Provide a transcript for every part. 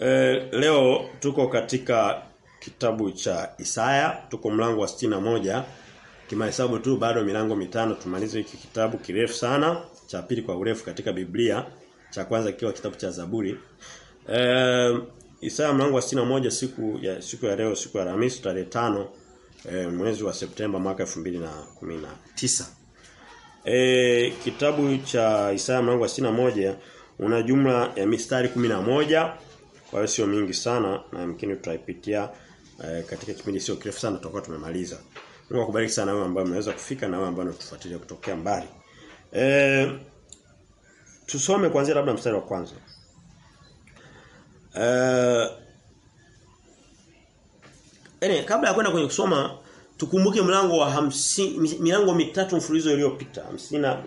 E, leo tuko katika kitabu cha Isaya, tuko mlango wa stina moja Kimahesabu tu bado milango mitano tumalize hiki kitabu kirefu sana, cha pili kwa urefu katika Biblia, cha kwanza kikiwa kitabu cha Zaburi. E, Isaya mlango wa stina moja siku ya siku ya leo siku ya Alhamisi tarehe tano e, mwezi wa Septemba mwaka 2019. E, kitabu cha Isaya mlango wa stina moja una jumla ya mistari kwa hiyo sio mingi sana na yamkini tutaipitia eh, katika kipindi sio kirefu sana tutakuwa tumemaliza. Mungu akubariki sana wewe ambaye umeweza kufika na wewe ambaye unatufuatilia kutokea mbali. Eh tusome kwanza labda mstari wa kwanza. Eh Ene, kabla ya kwenda kwenye kusoma tukumbuke mlango wa hamsini, milango mitatu mfululizo iliyopita.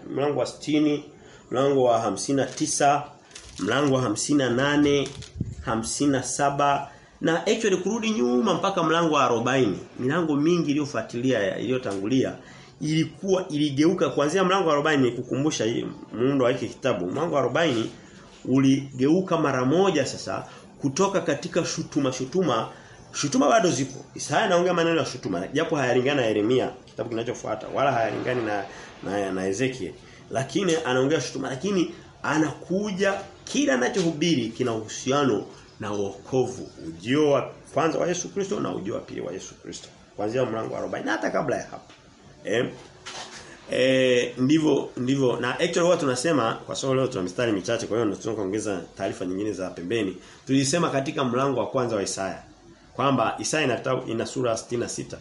Mlango wa sitini mlango wa hamsina tisa mlango wa hamsina nane hamsina saba na actually kurudi nyuma mpaka mlango wa 40 milango mingi iliyofuatilia iliyotangulia ilikuwa iligeuka kuanzia mlango wa 40 nikukumbusha muundo wa hiki kitabu. Mlango wa 40 uligeuka mara moja sasa kutoka katika shutuma shutuma. Shutuma bado zipo. Isaya anaongea maneno ya shutuma japo hayalingana na Yeremia kitabu kinachofuata wala hayalingani na na, na Ezekiel lakini anaongea shutuma lakini anakuja kila anachohubiri kina uhusiano na wokovu ujio wa kwanza wa Yesu Kristo na ujio wa pili wa Yesu Kristo. Kuanzia mlango wa 40 hata kabla ya hapo. Eh? Eh ndivyo ndivyo. Na actually huwa tunasema kwa sababu leo tuna mistari michache kwa hiyo tunataka kuongeza taarifa nyingine za pembeni. Tulisema katika mlango wa kwanza wa Isaya kwamba Isaya ina, ina sura 66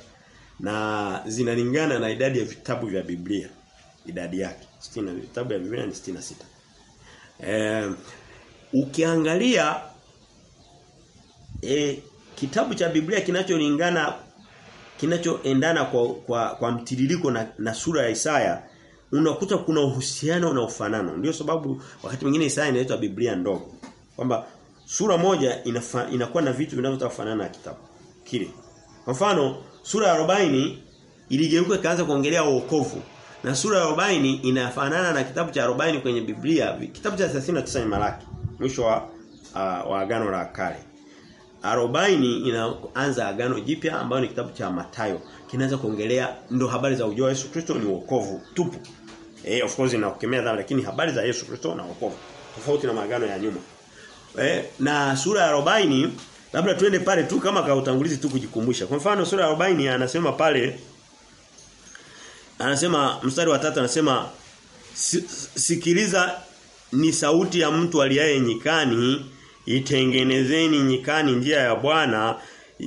na zinalingana na idadi ya vitabu vya Biblia. Idadi yake. 60 vitabu vya Biblia ni 66 eh ukiangalia eh, kitabu cha Biblia kinacholingana kinachoendana kwa, kwa kwa mtiririko na, na sura ya Isaya unakuta kuna uhusiano na ufanano. Ndio sababu wakati mwingine Isaya inaitwa Biblia ndogo. Kwamba sura moja inafa, inakuwa na vitu vinavyofanana na kitabu kile. Kwa mfano sura ya 40 iligeuka ikaanza kuongelea wokovu na sura ya 40 inafanana na kitabu cha 40 kwenye Biblia. Kitabu cha 39 ni Malaki, mwisho wa uh, wa agano la kale. 40 inaanza agano jipya ambayo ni kitabu cha Matayo. Kinaanza kuongelea ndo habari za ujio wa Yesu Kristo ni wokovu tupu. Eh of course inakemea dhambi lakini habari za Yesu Kristo na wokovu. Tofauti na maagano ya nyuma. Eh na sura ya 40 labda tuende pale tu kama kautangulizi tu kujikumbusha. Kwa mfano sura ya 40 anasema pale anasema mstari wa tatu anasema sikiliza ni sauti ya mtu aliaye nyikani itengenezeni nyikani njia ya Bwana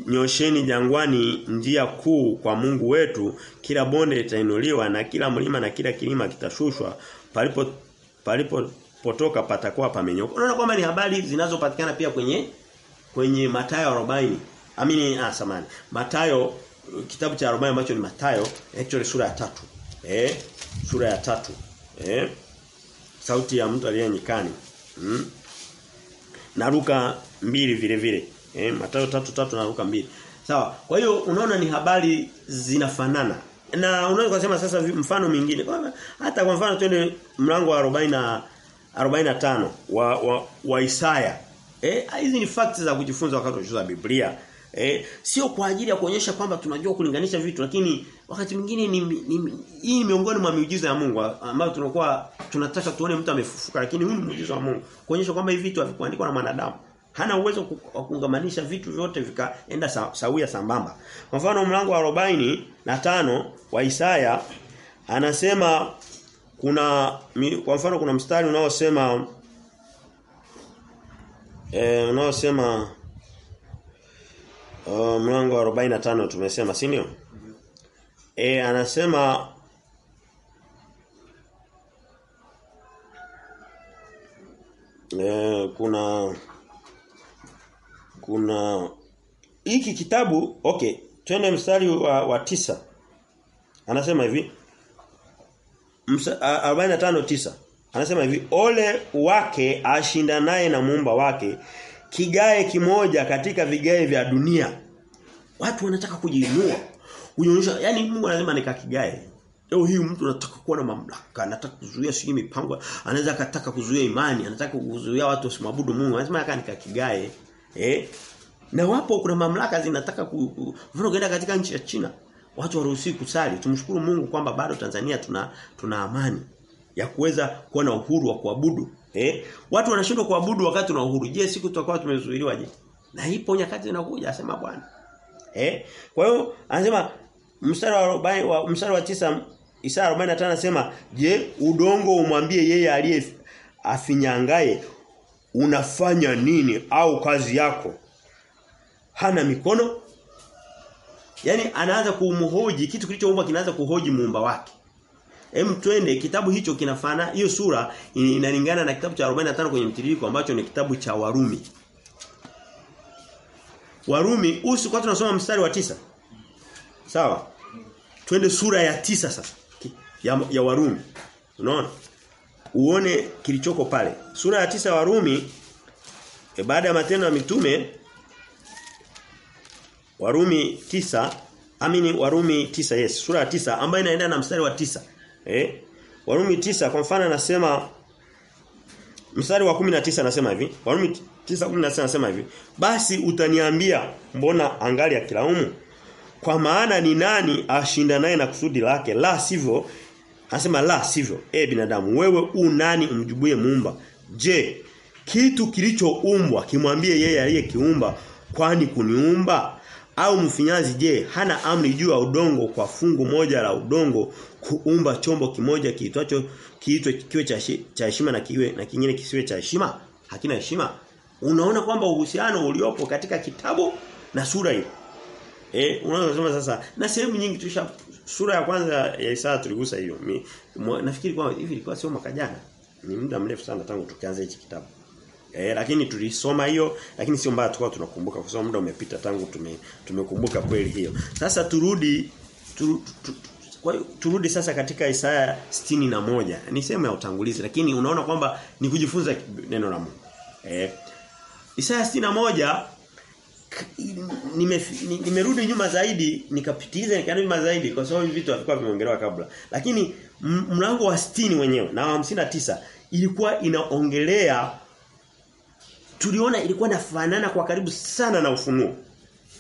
nyosheni jangwani njia kuu kwa Mungu wetu kila bonde litainuliwa na kila mlima na kila kilima kitashushwa palipo palipo potoka patakuwa pamenyoka unaona kwamba ni habari zinazopatikana pia kwenye kwenye Mathayo 40 amini ah samani Mathayo kitabu cha 40 ambacho ni Mathayo actually sura ya tatu. Eh sura ya tatu. Eh sauti ya mtu aliye nyikani. Hmm? na mbili vile vile. Eh Mathayo tatu tatu na mbili. Sawa. Kwa hiyo unaona ni habari zinafanana. Na unaweza kusema sasa mfano mwingine. Kwa hata kwa mfano twende mlango wa 40 na 45 wa, wa, wa Isaya. Eh hizi ni facts za kujifunza wakati wa Biblia Eh, sio kwa ajili ya kuonyesha kwamba tunajua kulinganisha vitu lakini wakati mwingine ni, ni hii miongoni mwa miujiza ya Mungu ambayo tunakuwa tunataka tuone mtu amefufuka lakini huu muujiza wa Mungu. Kuonyesha kwamba hivi vitu havikuandikwa na mwanadamu. Hana uwezo wa kuungamanisha vitu vyote vikaenda sa, sawia sambamba. Kwa mfano mlango wa 40 na tano wa Isaya anasema kuna kwa mfano kuna mstari unaosema eh unaosema Uh, mlango wa 45 tumesema si ndio? E, anasema e, kuna kuna hiki kitabu okay twende mstari wa, wa tisa anasema hivi 45:9 anasema hivi ole wake ashindanaye na muumba wake kigae kimoja katika vigae vya dunia. Watu wanataka kujiinua. Unyonyesha yani Mungu anasema nika kigae. Leo hii mtu anataka kuwa na mamlaka, anataka kuzuia sijui mipango, anaweza akataka kuzuia imani, anataka kuzuia watu wasimwabudu Mungu. Anasema aka nikakigae. Eh? Na wapo kuna mamlaka zinataka ku mfano kwenda katika nchi ya China. Watu waruhusi kusali. Tumshukuru Mungu kwamba bado Tanzania tuna tuna amani ya kuweza kuwa na uhuru wa kuabudu. Eh? Watu wanashindwa kuabudu wakati na uhuru. Je, siku tutakuwa tumezuiliwa je? Na ipo nyakati zinakuja asema Bwana. Eh? Kwa hiyo anasema mstari wa 40 wa mstari wa 9 Isaya 45 anasema, "Je, udongo umwambie yeye aliye afinyangaye unafanya nini au kazi yako?" Hana mikono? Yaani anaanza kumhoji kitu kilichoumba kinaanza kuhoji muumba wake. Hem twende kitabu hicho kinafana hiyo sura inalingana na kitabu cha 45 kwenye mtiririko ambacho ni kitabu cha Warumi. Warumi usi kwa tunasoma mstari wa tisa Sawa? Twende sura ya tisa sasa ya, ya Warumi. Unaona? Uone kilichoko pale. Sura ya tisa Warumi e, baada ya matendo ya mitume Warumi tisa amini Warumi tisa yes sura ya tisa ambayo inaenda na mstari wa tisa eh? Warumi tisa kwa mfano anasema mstari wa 19 anasema hivi. Warumi 9:19 anasema hivi. Basi utaniambia mbona angali akilaumu? Kwa maana ni nani ashinda naye na kusudi lake? La sivyo. Anasema la sivyo. E binadamu wewe u nani umjibuye muumba? Je kitu kilichoumbwa kimwambie yeye aliyekiumba kwani kuniumba au mfinyazi je hana amri juu ya udongo kwa fungu moja la udongo kuumba chombo kimoja kiitwacho kiitwe kiwe cha heshima na kiwe na kingine kisiwe cha heshima? Hakina heshima. Unaona kwamba uhusiano uliopo katika kitabu na sura hii eh unaona sasa na sehemu nyingi tusha sura ya kwanza ya Isaya tuligusa hiyo. Nafikiri kwamba hivi ilikuwa sio mwaka ni muda mrefu sana tangu tukianza hichi kitabu Eh, lakini tulisoma hiyo lakini sio mbaya tukao tunakumbuka kwa sababu muda umepita tangu tume tumekumbuka kweli hiyo. Sasa turudi tu, tu, tu, turudi sasa katika Isaya na moja Ni sehemu ya utangulizi lakini unaona kwamba ni kujifunza neno la Mungu. Eh. Isaya na moja nimerudi nime nyuma zaidi nikapitiza nikarudi nyuma zaidi kwa sababu vitu havikuwa vimeongelewa kabla. Lakini mlango wa 60 wenyewe na wa 59 ilikuwa inaongelea tuliona ilikuwa inafanana kwa karibu sana na ufunuo.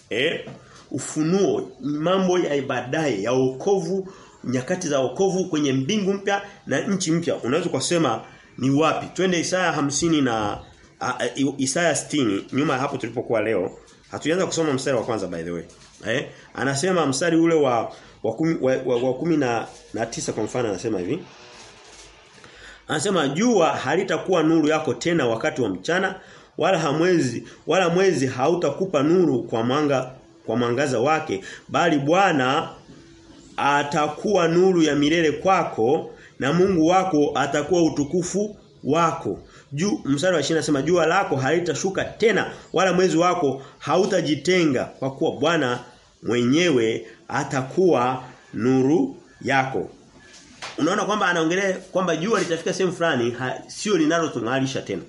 Eh? Ufunuo mambo ya baadaye ya wokovu, nyakati za wokovu kwenye mbingu mpya na nchi mpya. Unaweza kusema ni wapi? Twende Isaya hamsini na a, a, Isaya 60 nyuma hapo tulipokuwa leo. Hatujaanza kusoma mstari wa kwanza by the way. Eh? Anasema mstari ule wa wa kumi, wa, wa, wa kumi na, na tisa kwa mfano anasema hivi. Anasema jua halitakuwa nuru yako tena wakati wa mchana wala hamwezi wala mwezi hautakupa nuru kwa mwanga kwa mwangaza wake bali Bwana atakuwa nuru ya milele kwako na Mungu wako atakuwa utukufu wako. Juu mstari wa 20 nasema jua lako halitashuka tena wala mwezi wako hautajitenga kwa kuwa Bwana mwenyewe atakuwa nuru yako. Unaona kwamba anaongelea kwamba jua litafika sehemu fulani sio linalotungalisha tena.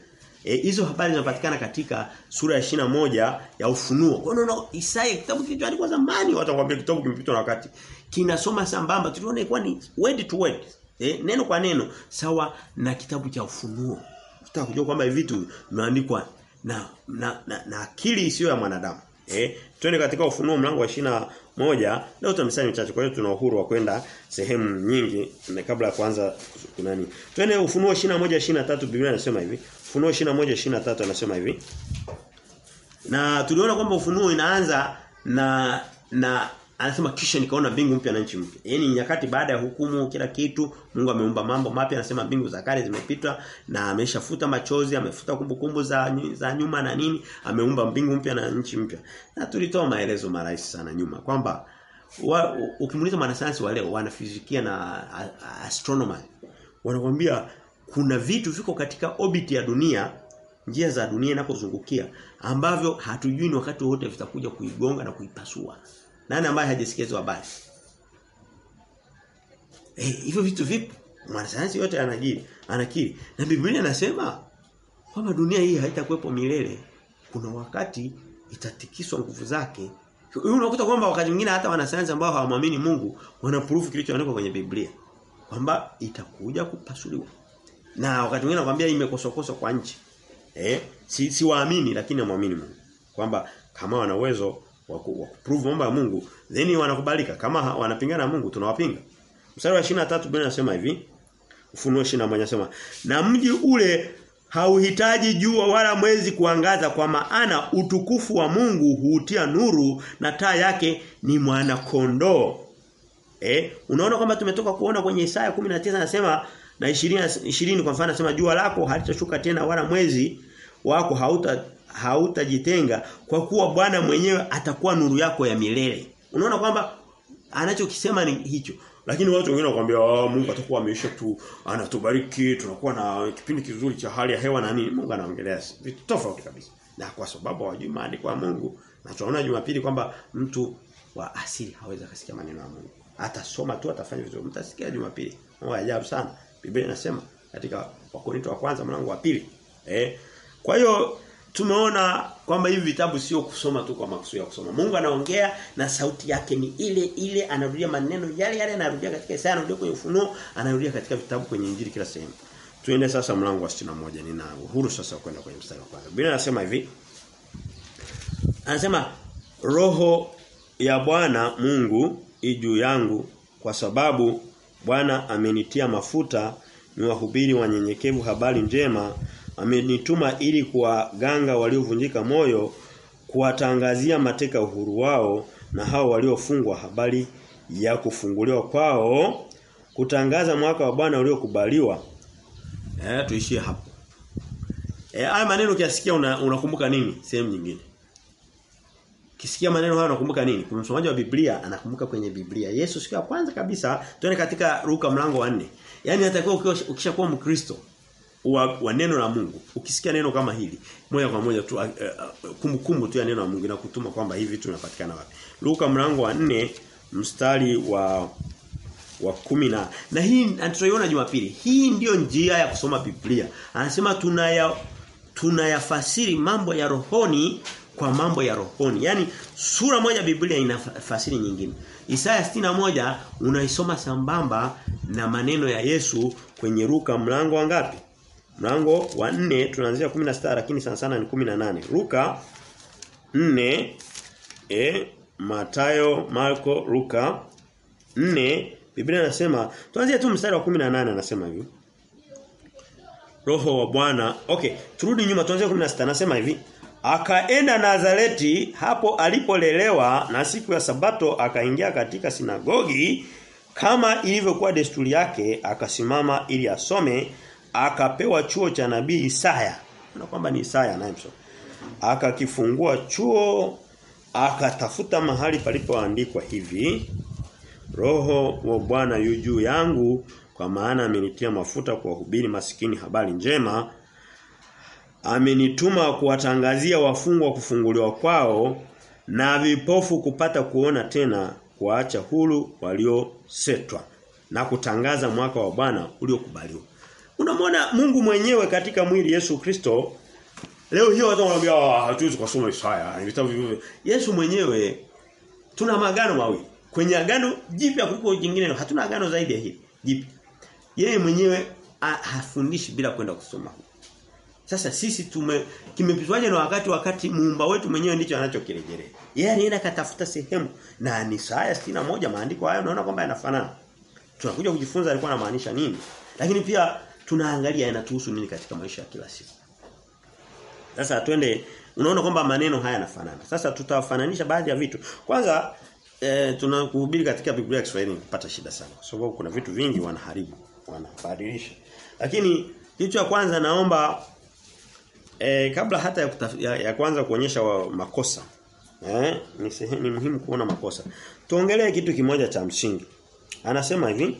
Hizo e, habari zinapatikana katika sura ya moja ya Ufunuo. Kwa unaona Isaya kitabu kilichoandikwa zamani watu wakwambia kitabu kimepitwa na wakati. Kinasoma sambamba tuliona ilikuwa ni word to word. E, neno kwa neno sawa na kitabu cha Ufunuo. Tutaka kujua kwamba hivi vitu vimeandikwa na na, na, na akili isiyo ya mwanadamu. Eh, twende katika ufunuo mlango wa shina moja leo tutamsani mchache kwa hiyo tuna uhuru wa kwenda sehemu nyingi na kabla ya kuanza kunani. Twende ufunuo shina moja shina tatu Biblia inasema hivi. Ufunuo shina moja shina tatu anasema hivi. Na tuliona kwamba ufunuo inaanza na na anasema kisha nikaona mbingu mpya na nchi mpya. Yaani nyakati baada ya hukumu kila kitu Mungu ameumba mambo mapya anasema mbingu za kale zimepita na ameshafuta machozi, amefuta kumbukumbu za za nyuma na nini, ameumba mbingu mpya na nchi mpya. Na tulitoa maelezo marahisi sana nyuma kwamba ukimuuliza mwanasayansi wa leo wanafizikia na astronomer wanakuambia kuna vitu viko katika orbit ya dunia njia za dunia inapozungukia ambavyo hatujui ni wakati wote vitakuja kuigonga na kuipasua. Nani ambaye hajisikia habari? Eh, hivyo vitu vipi? Mwanasayansi yote anajiri, anakiri. Na Biblia inasema kwamba dunia hii haitakuwepo milele. Kuna wakati itatikiswa nguvu zake. Unakuta kwamba wakati mwingine hata wanasayansi ambao hawamwamini Mungu wanaproof kilichoandikwa kwenye Biblia kwamba itakuja kupasuliwa. Na wakati mwingine anakuambia imekosokoso kwa nchi. Eh, si siwaamini lakini namwamini Mungu. kwamba kama wana uwezo wa kuprove mambo ya Mungu then wanakubalika kama wanapingana na Mungu tunawapinga mstari wa 23 Biblia inasema hivi Ufunuo 21 anasema na mji ule hauhitaji jua wala mwezi kuangaza kwa maana utukufu wa Mungu huutia nuru na taa yake ni mwana kondoo. Eh, unaona kwamba tumetoka kuona kwenye Isaya 19 anasema na 20 20 kwa mfano anasema jua lako halitashuka tena wala mwezi wako hauta hautajitenga kwa kuwa Bwana mwenyewe atakuwa nuru yako ya milele. Unaona kwamba anachokisema ni hicho. Lakini watu wengine wanakuambia oh, Mungu atakuwa ameisha tu anatubariki tunakuwa na kipindi kizuri cha hali ya hewa na nini Mungu anaongelea vitu tofauti kabisa. Na kwa sababu hawajui maandiko ya Mungu na tunaona Jumapili kwamba mtu wa asili hawezi kusikia maneno ya Mungu. Atasoma tu atafanya vizuri. Mtasikia Jumapili. Mambo ajabu sana. Biblia inasema katika Wakorintho wa kwanza mlango wa pili. Eh. Kwa hiyo tumeona kwamba hivi vitabu sio kusoma tu kwa makusudi ya kusoma. Mungu anaongea na sauti yake ni ile ile anarudia maneno yale yale anarudia katika Isaya anarudia kwenye Ufunuo anarudia katika vitabu kwenye Injili kila sehemu. Tuende sasa mlango wa 61 nina uhuru sasa kwenda kwenye mstari wa kwanza. Biblia inasema hivi. Anasema roho ya Bwana Mungu juu yangu kwa sababu Bwana amenitia mafuta niwahubiri wanyenyekevu habari njema amenituma ili kuwaganga waliovunjika moyo kuwatangazia mateka uhuru wao na hao waliofungwa habari ya kufunguliwa kwao kutangaza mwaka wa Bwana uliokubaliwa. Eh tuishie hapo. Eh haya maneno ukisikia unakumbuka una nini? Sehemu nyingine Kisikia maneno haya unakumbuka nini? Kwa msomaji wa Biblia anakumbuka kwenye Biblia. Yesu siku ya kwanza kabisa tuone katika Luka mlango wa 4. Yaani atakuwa ukishakuwa Mkristo wa, wa neno la Mungu. Ukisikia neno kama hili, moja kwa moja tu kumbukumbu uh, uh, tu ya neno la Mungu inakutuma kwamba hivi tunapatikana wapi. Luka mlango wa 4 mstari wa wa kumi na na hii tunaiona Jumapili. Hii ndiyo njia ya kusoma Biblia. Anasema tunaya tunayafasiri mambo ya rohoni kwa mambo ya rohoni. Yaani sura moja Biblia ina fasiri nyingine. Isaya 61 unaisoma sambamba na maneno ya Yesu kwenye Luka mlango wa ngapi? Mlango wa 4 tunaanzia 16 lakini sana sana ni 18. Luka 4 eh Matayo, Marko, Luka 4 Biblia inasema tuanzie tu mstari wa 18 anasema hivi. Roho wa Bwana. Okay, turudi nyuma tuanzie 16 anasema hivi. Akaenda Nazareti hapo alipolelewa na siku ya sabato akaingia katika sinagogi kama ilivyokuwa desturi yake akasimama ili asome akapewa chuo cha nabii Isaya. Na kwamba ni Isaya anayemsoma. Akakifungua chuo akatafuta mahali palipoandikwa hivi Roho wa Bwana yu juu yangu kwa maana amenitia mafuta kwa kuwahubiri masikini habari njema amenituma kuwatangazia wafungwa kufunguliwa kwao na vipofu kupata kuona tena kuacha huru waliosetwa na kutangaza mwaka wa Bwana uliokubaliwa. Unamwona Mungu mwenyewe katika mwili Yesu Kristo leo hiyo watu wanaambia hatuwezi kusoma Isaya. Yesu mwenyewe tuna magano mawili. Kwenye agano jipya kuliko jingine hatuna agano zaidi ya hili. Jipya. Yeye mwenyewe hafundishi bila kwenda kusoma. Sasa sisi tume kimepitwaje na wakati wakati muumba wetu mwenyewe ndicho anachokirejelea. Yeye anaenda katafuta sehemu na ni Isaya moja maandiko hayo unaona kwamba yanafanana. Tunakuja kujifunza alikuwa anamaanisha nini. Lakini pia tunaangalia yanatuhusu nini katika maisha ya kila siku. Sasa twende unaona kwamba maneno haya yanafanana. Sasa tutawafananisha baadhi ya vitu. Kwanza e, tunakuhubiri katika Biblia ya Kiswahili kupata shida sana. Kwa sababu kuna vitu vingi wanaharibu, wanabadilisha. Lakini kitu cha kwanza naomba E, kabla hata ya, kutaf, ya, ya kwanza kuonyesha makosa. Eh, ni, sehemu, muhimu kuona makosa. Tuongelee kitu kimoja cha msingi. Anasema hivi.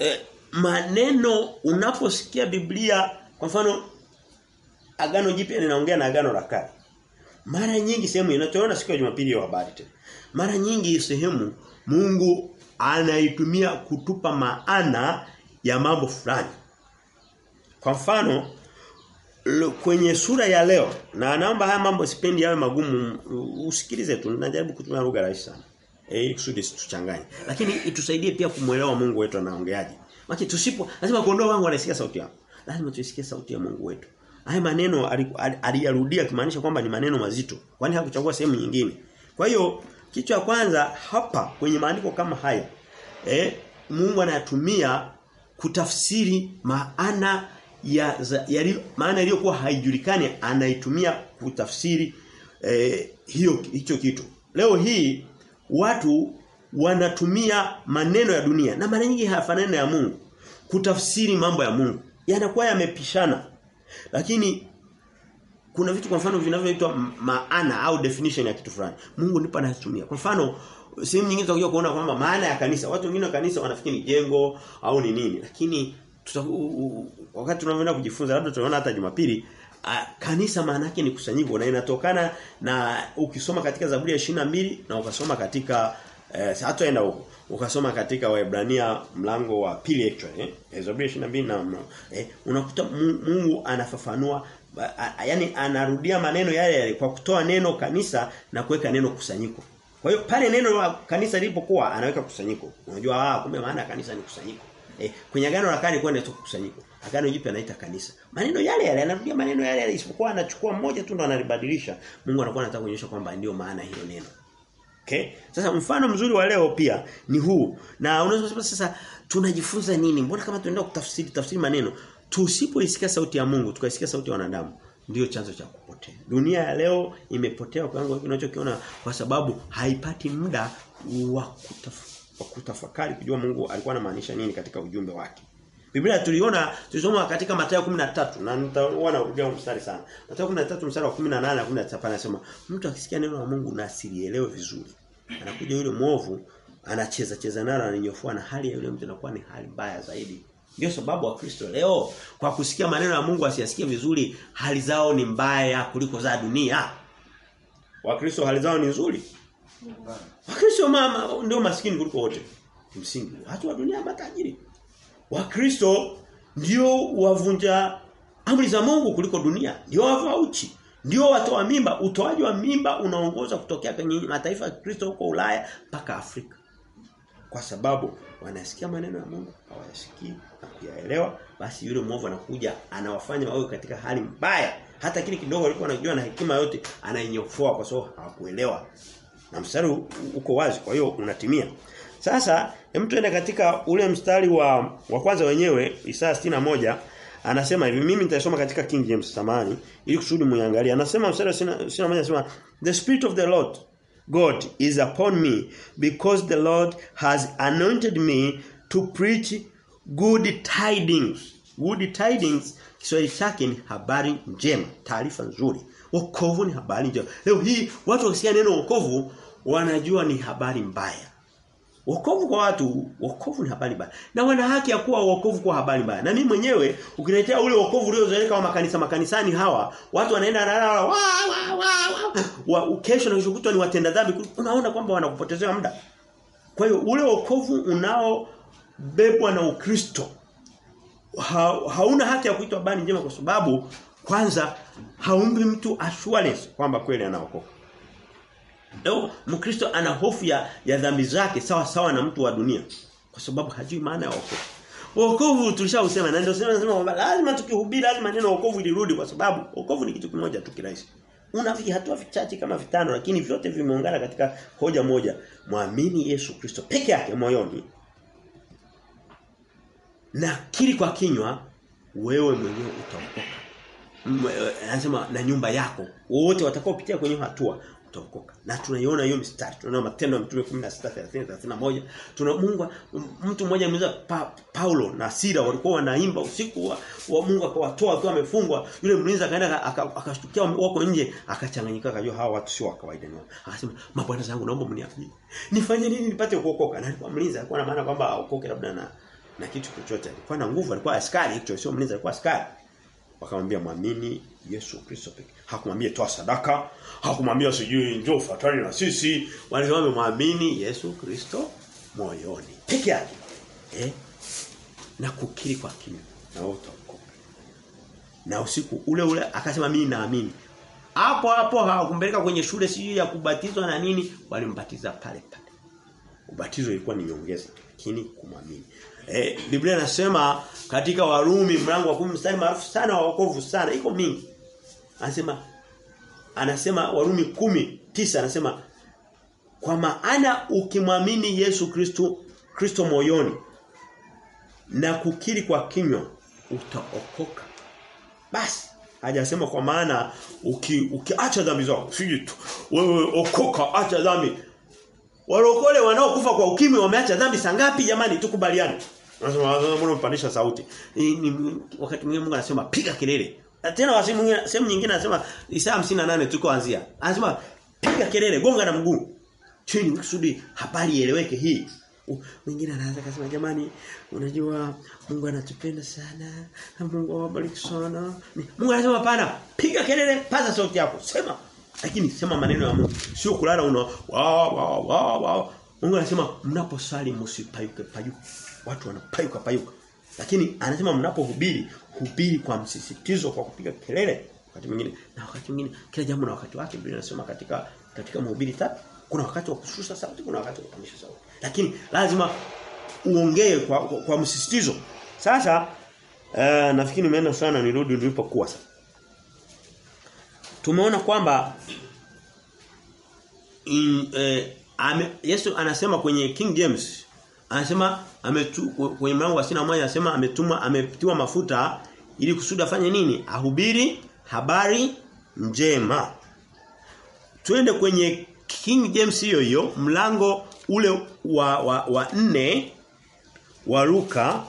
E, maneno unaposikia Biblia kwa mfano Agano Jipya linaongea na Agano la Kale. Mara nyingi sehemu inachoona siku ya Jumapili ya habari. Mara nyingi sehemu Mungu anaitumia kutupa maana ya mambo fulani. Kwa mfano kwenye sura ya leo na naomba haya mambo sipendi yawe magumu usikilize tu najaribu kutumia lugha rahisi sana. Eh kusudi tuchanganye lakini itusaidie pia kumuelewa Mungu wetu anaongeaje. Maki tusipo lazima kondoo wangu anasikia sauti yako lazima tuisikie sauti ya Mungu wetu. Haya maneno aliyarudia kimaanisha kwamba ni maneno mazito. Kwani hakuchagua sehemu nyingine. Kwa hiyo kitu cha kwanza hapa kwenye maandiko kama haya eh Mungu anayatumia kutafsiri maana ya, ya maana iliyokuwa haijulikani anaitumia kutafsiri eh, hiyo hicho kitu. Leo hii watu wanatumia maneno ya dunia na mara nyingi hayafanani ya Mungu kutafsiri mambo ya Mungu. Yanakuwa yamepishana. Lakini kuna vitu kwa mfano vinavyoitwa maana au definition ya kitu fulani. Mungu ndipo anatumia. Kwa mfano sehemu nyingine tutakuja kuona kwamba maana ya kanisa. Watu wengine wa kanisa wanafikiri jengo au ni nini. Lakini tuta, u, u, wakati tunavyoenda kujifunza labda tunaona hata Jumapili kanisa maana yake ni kusanyiko na inatokana na ukisoma katika Zaburi ya 22 na ukasoma katika eh, hataenda huko ukasoma katika Waebrania mlango wa pili actually eh Zaburi 22 na eh, unakuta Mungu anafafanua yani anarudia maneno yale yale kwa kutoa neno kanisa na kuweka neno kusanyiko. Kwa hiyo pale neno la kanisa lilipokuwa anaweka kusanyiko. Unajua ah kumbe maana kanisa ni kusanyiko. Eh, kwenye agano la kale kwenda kusanyiko. Agano jipya anaita kanisa. Maneno yale yale anarudia maneno yale yale isipokuwa anachukua mmoja tu ndo analibadilisha. Mungu anakuwa anataka kuonyesha kwamba ndio maana hiyo neno. Okay? Sasa mfano mzuri wa leo pia ni huu. Na unaweza kusema sasa tunajifunza nini? Mbona kama tunaenda kutafsiri tafsiri maneno tusipoisikia sauti ya Mungu tukaisikia sauti ya wanadamu ndio chanzo cha kupotea. Dunia ya leo imepotea kwa kiwango unachokiona kwa sababu haipati muda wa kutaf, kutafakari kujua Mungu alikuwa anamaanisha nini katika ujumbe wake. Biblia tuliona tulisoma katika Mathayo 13 na nitakuwa narudia mstari sana. Mathayo 13 mstari wa 18 na 19 anasema mtu akisikia neno la Mungu na asilielewe vizuri. Anakuja yule mwovu anacheza cheza nalo ananyofua na hali ya yule mtu inakuwa ni hali mbaya zaidi. Ndio sababu wa Kristo leo kwa kusikia maneno ya Mungu asiyasikie vizuri hali zao ni mbaya kuliko za dunia. Wakristo hali zao ni nzuri. Wakristo mama ndio maskini kuliko wote. Kimsingi. Watu wa dunia matajiri. Wakristo ndio wavunja amri za Mungu kuliko dunia. Ndio wavauchi. Ndio watoa mimba. Utoaji wa mimba unaongoza kutokea kwenye mataifa ya Kristo huko Ulaya mpaka Afrika. Kwa sababu wanasikia maneno ya Mungu, hawayasikii na kuyaelewa, basi yule mwovu anakuja anawafanya wawe katika hali mbaya. Hata kile kidogo alikuwa anajua na hekima yote anainyofoa kwa sababu hawakuelewa. Na mstari uko wazi, kwa hiyo unatimia. Sasa hem tuende katika ule mstari wa wa kwanza wenyewe Isaya 61 anasema hivi mimi nitasoma katika King James samani ili kusudi muangalie. Anasema mstari wa 61 anasema the spirit of the Lord God is upon me because the Lord has anointed me to preach good tidings. Good tidings Kiswahili chake ni habari njema, taarifa nzuri. Wokovu ni habari njema. Leo hii watu wakisikia neno wokovu wanajua ni habari mbaya. Wokovu kwa watu, wokovu ni habari mbaya. Na wana haki ya kuwa wokovu kwa habari mbaya. Na mimi mwenyewe ukiniletea ule wokovu uliozoeleka wa makanisa makanisani hawa, watu wanaenda na wa wa wa, wa wa kesho na kishukutwa ni watenda dhambi, unaona kwamba wanakupotezea muda. Kwa hiyo ule wokovu unao bebwa na Ukristo ha, hauna haki ya kuitwa habari njema kwa sababu kwanza haumbi mtu assurance kwamba kweli anaokoka. Ndio Mkristo ana hofu ya, ya dhambi zake sawa sawa na mtu wa dunia kwa sababu hajui maana ya wokovu. Wokovu tulishausema na ndio sema nasema kwamba lazima tukihubiri lazima neno wokovu lirudi kwa sababu wokovu ni kitu kimoja tu kirahisi. Una hatua vichache kama vitano lakini vyote vimeungana katika hoja moja. Muamini Yesu Kristo peke yake moyoni. Na kiri kwa kinywa wewe mwenyewe utaokoka. Anasema na nyumba yako wote watakaopitia kwenye hatua utaokoka. Na tunaiona hiyo mistari. Tunaona matendo ya mtume 16 31. Tuna Mungu mtu mmoja ameuliza pa, Paulo na Sila walikuwa wanaimba usiku wa, wa Mungu akawatoa akiwa amefungwa. Yule mlinzi akaenda akashtukia wako nje akachanganyika akajua hawa watu sio wa kawaida ni. Akasema mabwana zangu naomba mniafie. Nifanye nini nipate kuokoka? Na alikuwa mlinzi alikuwa na maana kwamba aokoke labda na na kitu chochote. Alikuwa na nguvu, alikuwa askari, hicho sio mlinzi alikuwa askari. Wakamwambia mwamini Yesu Kristo pekee. Hakumwambia toa sadaka, hakumwambia sijui njoo fatani na sisi, walisema mwamini Yesu Kristo moyoni. Peke yake. Eh? Na kukiri kwa kinywa na utaokoka. Na usiku ule ule akasema mimi naamini. Hapo hapo hawakumpeleka kwenye shule sijui ya kubatizwa na nini, walimbatiza pale pale. Ubatizo ilikuwa ni nyongeza lakini kumwamini. Eh Biblia inasema katika Warumi mlango wa 10 mstari maarufu sana wa wokovu sana iko mingi. Anasema anasema Warumi kumi tisa anasema kwa maana ukimwamini Yesu Kristo Kristo moyoni na kukiri kwa kinywa utaokoka. Basi hajasema kwa maana ukiacha uki, ukiacha dhambi zako siji tu wewe okoka acha dhambi. Walokole wanaokufa kwa ukimwi wameacha dhambi sangapi jamani tukubaliane. Anasema mbona mpandisha sauti. Ni, wakati mwingine Mungu anasema piga kelele. Na tena sehemu nyingine anasema Isaya 58 tuko anzia. Anasema piga kelele gonga na mguu. Chini kusudi habari ieleweke hii. Mwingine anaanza kusema jamani unajua Mungu anatupenda sana. Mungu awabariki sana. Mungu anasema hapana piga kelele paza sauti yako sema lakini sema maneno ya Mungu. Sio kulala una wa wa wa wa Mungu anasema mnaposali msipayuke payuka watu wanapayuka payuka. Lakini anasema mnapohubiri hubiri kwa msisitizo kwa kupiga kelele. Wakati mwingine na wakati mwingine kila jambo na wakati wake Biblia inasema katika katika mahubiri tatu kuna wakati wa kushusha sauti kuna wakati wa kupandisha sauti. Lakini lazima uongee kwa, kwa, kwa msisitizo. Sasa uh, nafikiri nimeenda sana nirudi nilipokuwa sasa tumeona kwamba in, eh, ame, Yesu anasema kwenye King James anasema ametu, kwenye mlango wa 61 anasema ametumwa ametiwa mafuta ili kusudi afanye nini? Ahubiri habari njema. Twende kwenye King James hiyo hiyo mlango ule wa wa, wa nne wa Luka.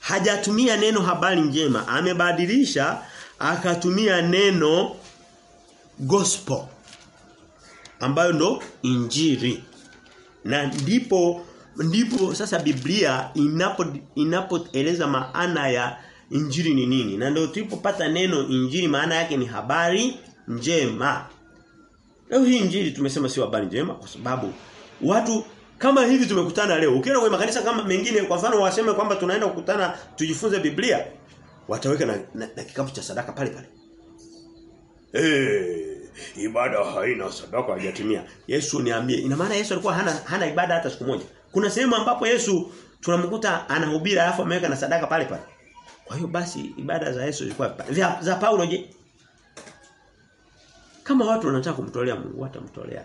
Hajatumia neno habari njema amebadilisha akatumia neno gospel ambayo ndo injiri na ndipo ndipo sasa Biblia inapo inapoeleza maana ya injiri ni nini. Na ndio tulipopata neno injiri maana yake ni habari njema. Leo hii injiri tumesema sio habari njema kwa sababu watu kama hivi tumekutana leo. Ukienda kwenye makanisa kama mengine kwa mfano waseme kwamba tunaenda kukutana tujifunze Biblia wataweka na, na, na kikapu cha sadaka pale pale Eh, ibada haina sadaka hajatimia. Yesu niambie, ina maana Yesu alikuwa hana hana ibada hata siku moja. Kuna sehemu ambapo Yesu tunamkuta anahubiri alafu ameweka na sadaka pale pale. Kwa hiyo basi ibada za Yesu zilikuwa za, za Paulo je? Kama watu wanataka kumtolea Mungu watamtolea.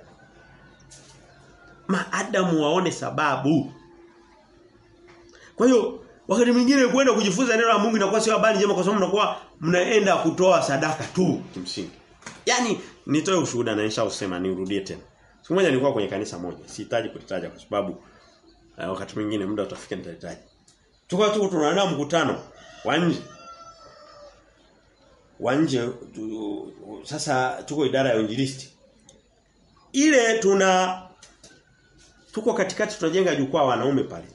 Maadamu waone sababu. Kwa hiyo wakati mwingine kwenda kujifunza neno la Mungu inakuwa sio habari njema kwa sababu mnakuwa mnaenda kutoa sadaka tu kimsingi. Yaani nitoe ushuhuda na nishausema nirudie tena. Siku moja nilikuwa kwenye kanisa moja. Sihitaji kulitaja kwa sababu uh, wakati mwingine muda utafika nitalitaja. Tukawa tu tunaandaa mkutano wa nje. Wa nje sasa tuko idara ya injilisti. Ile tuna tuko katikati tunajenga jukwaa wanaume pale.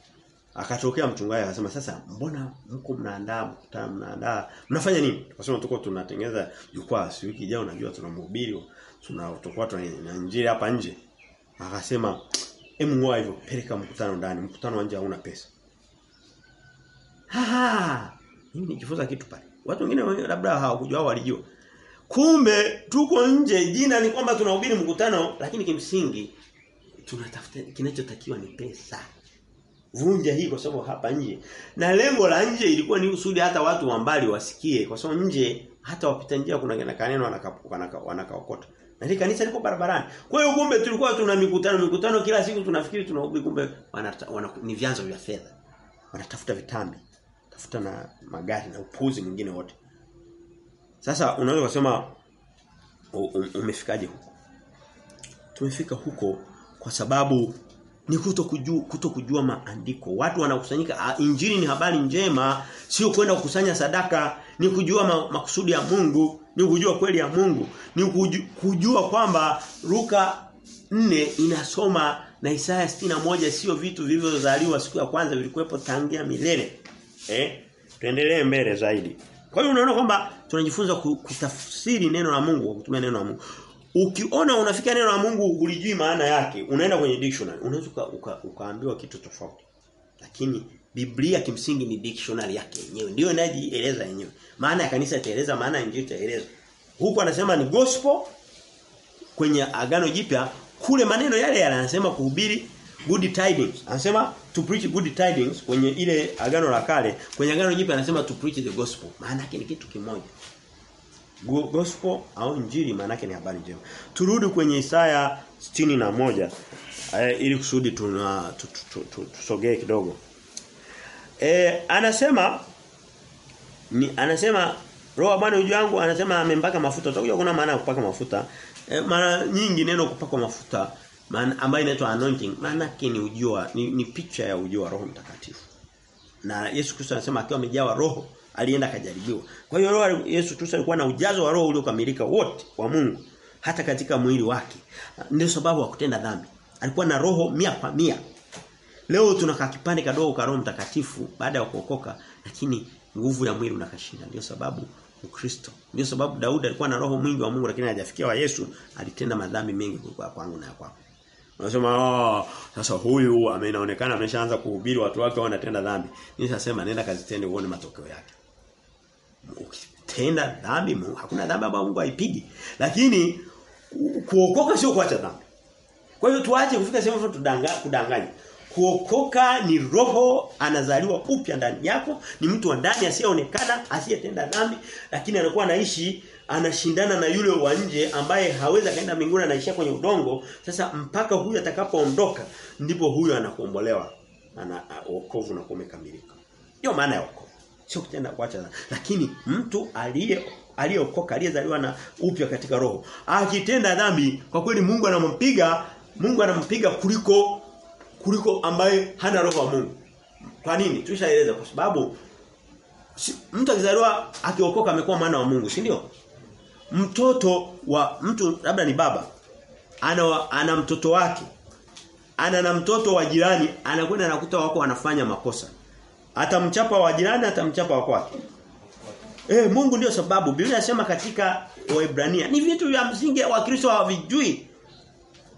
Akatokea mchungaji akasema sasa mbona mko mnaandaa mkutano mnaandaa mnafanya nini? Tukasema tuko tunatengeneza jukwaa si wiki ijayo unajua tunamhubiri tuna tutakuwa tuna injili hapa nje. Akasema hebu ngoa hivyo peleka mkutano ndani mkutano nje hauna pesa. Ha mimi nijifunza kitu pale. Watu wengine labda hawakujua au walijua. Kumbe tuko nje jina ni kwamba tunahubiri mkutano lakini kimsingi tunatafuta kinachotakiwa ni pesa vunja hii kwa sababu hapa nje. Na lengo la nje ilikuwa ni usudi hata watu wa mbali wasikie kwa sababu nje hata wapita njia kuna kaneno wanakaokota. Wanaka na hili kanisa liko barabarani. Kwa hiyo kumbe tulikuwa tuna mikutano mikutano kila siku tunafikiri tunahubiri kumbe ni vyanzo vya fedha. Wanatafuta vitambi, tafuta na magari na upuzi mwingine wote. Sasa unaweza kusema umefikaje huko? Tumefika huko kwa sababu ni kuto kujua, kuto kujua maandiko. Watu wanakusanyika injili ni habari njema, sio kwenda kukusanya sadaka, ni kujua ma, makusudi ya Mungu, ni kujua kweli ya Mungu, ni kujua, kujua kwamba Luka 4 inasoma na Isaya moja sio vitu vilivyozaliwa siku ya kwanza vilikuwepo tangia milele. Eh? Tuendelee mbele zaidi. Kwa hiyo unaona kwamba tunajifunza kutafsiri neno la Mungu kwa kutumia neno la Mungu. Ukiona unafika neno la Mungu ulijui maana yake, unaenda kwenye dictionary, unaweza uka, uka, ukaambiwa kitu tofauti. Lakini Biblia kimsingi ni dictionary yake yenyewe. Ndio inajieleza yenyewe. Maana ya kanisa itaeleza, maana ya injili itaeleza. Huko anasema ni gospel kwenye agano jipya, kule maneno yale yanasema kuhubiri good tidings. Anasema to preach good tidings kwenye ile agano la kale, kwenye agano jipya anasema to preach the gospel. Maana yake ni kitu kimoja. Gospel au injili maana ni habari njema. Turudi kwenye Isaya na moja e, ili kusudi tuna tusogee kidogo. E, anasema ni anasema roho Bwana juu yangu anasema amempaka mafuta. Utakuja kuna maana ya kupaka mafuta. E, mara nyingi neno kupakwa mafuta maana ambayo inaitwa anointing maana yake ni ujio ni, ni picha ya ujio wa Roho Mtakatifu. Na Yesu Kristo anasema akiwa amejawa roho alienda kajaribiwa. Kwa hiyo roho Yesu Kristo alikuwa na ujazo wa roho uliokamilika wote wa Mungu hata katika mwili wake. Ndio sababu wa kutenda dhambi. Alikuwa na roho mia kwa mia. Leo tunaka kipande kadogo ka Roho Mtakatifu baada ya kuokoka lakini nguvu ya mwili unakashinda. Ndio sababu Ukristo. Ndio sababu Daudi alikuwa na roho mwingi wa Mungu lakini hajafikia wa Yesu, alitenda madhambi mengi kuliko kwangu na kwako. Unasema oh, sasa huyu ameonekana ameshaanza kuhubiri watu wake wanatenda dhambi. Mimi nasema nenda kazitende uone matokeo yake. Ukitenda dhambi hakuna dhambi ambayo Mungu haipigi. Lakini kuokoka sio kuacha dhambi. Kwa hiyo tuache kufika sehemu tudanganya kudanganya. Kuokoka ni roho anazaliwa upya ndani yako, ni mtu wa ndani asiyeonekana, asiyetenda dhambi, lakini anakuwa anaishi anashindana na yule wa nje ambaye hawezi kaenda mbinguni anaishia kwenye udongo. Sasa mpaka huyu atakapoondoka ndipo huyu anakuombolewa. Ana wokovu na kumekamilika. hiyo maana ya wokovu. Sio kutenda kuacha dhambi lakini mtu aliye aliyeokoka aliyezaliwa na upya katika roho akitenda dhambi kwa kweli Mungu anampiga Mungu anampiga kuliko kuliko ambaye hana roho wa Mungu. Kwa nini? Tulishaeleza kwa sababu mtu akizaliwa akiokoka amekuwa mwana wa Mungu, si ndio? Mtoto wa mtu labda ni baba ana ana mtoto wake. Ana na mtoto wa jirani anakwenda anakuta wako wanafanya makosa. Atamchapa wa jirani atamchapa wa kwake. Eh Mungu ndio sababu Biblia inasema katika Waebrania ni vitu vya msingi wa Kristo hawavijui.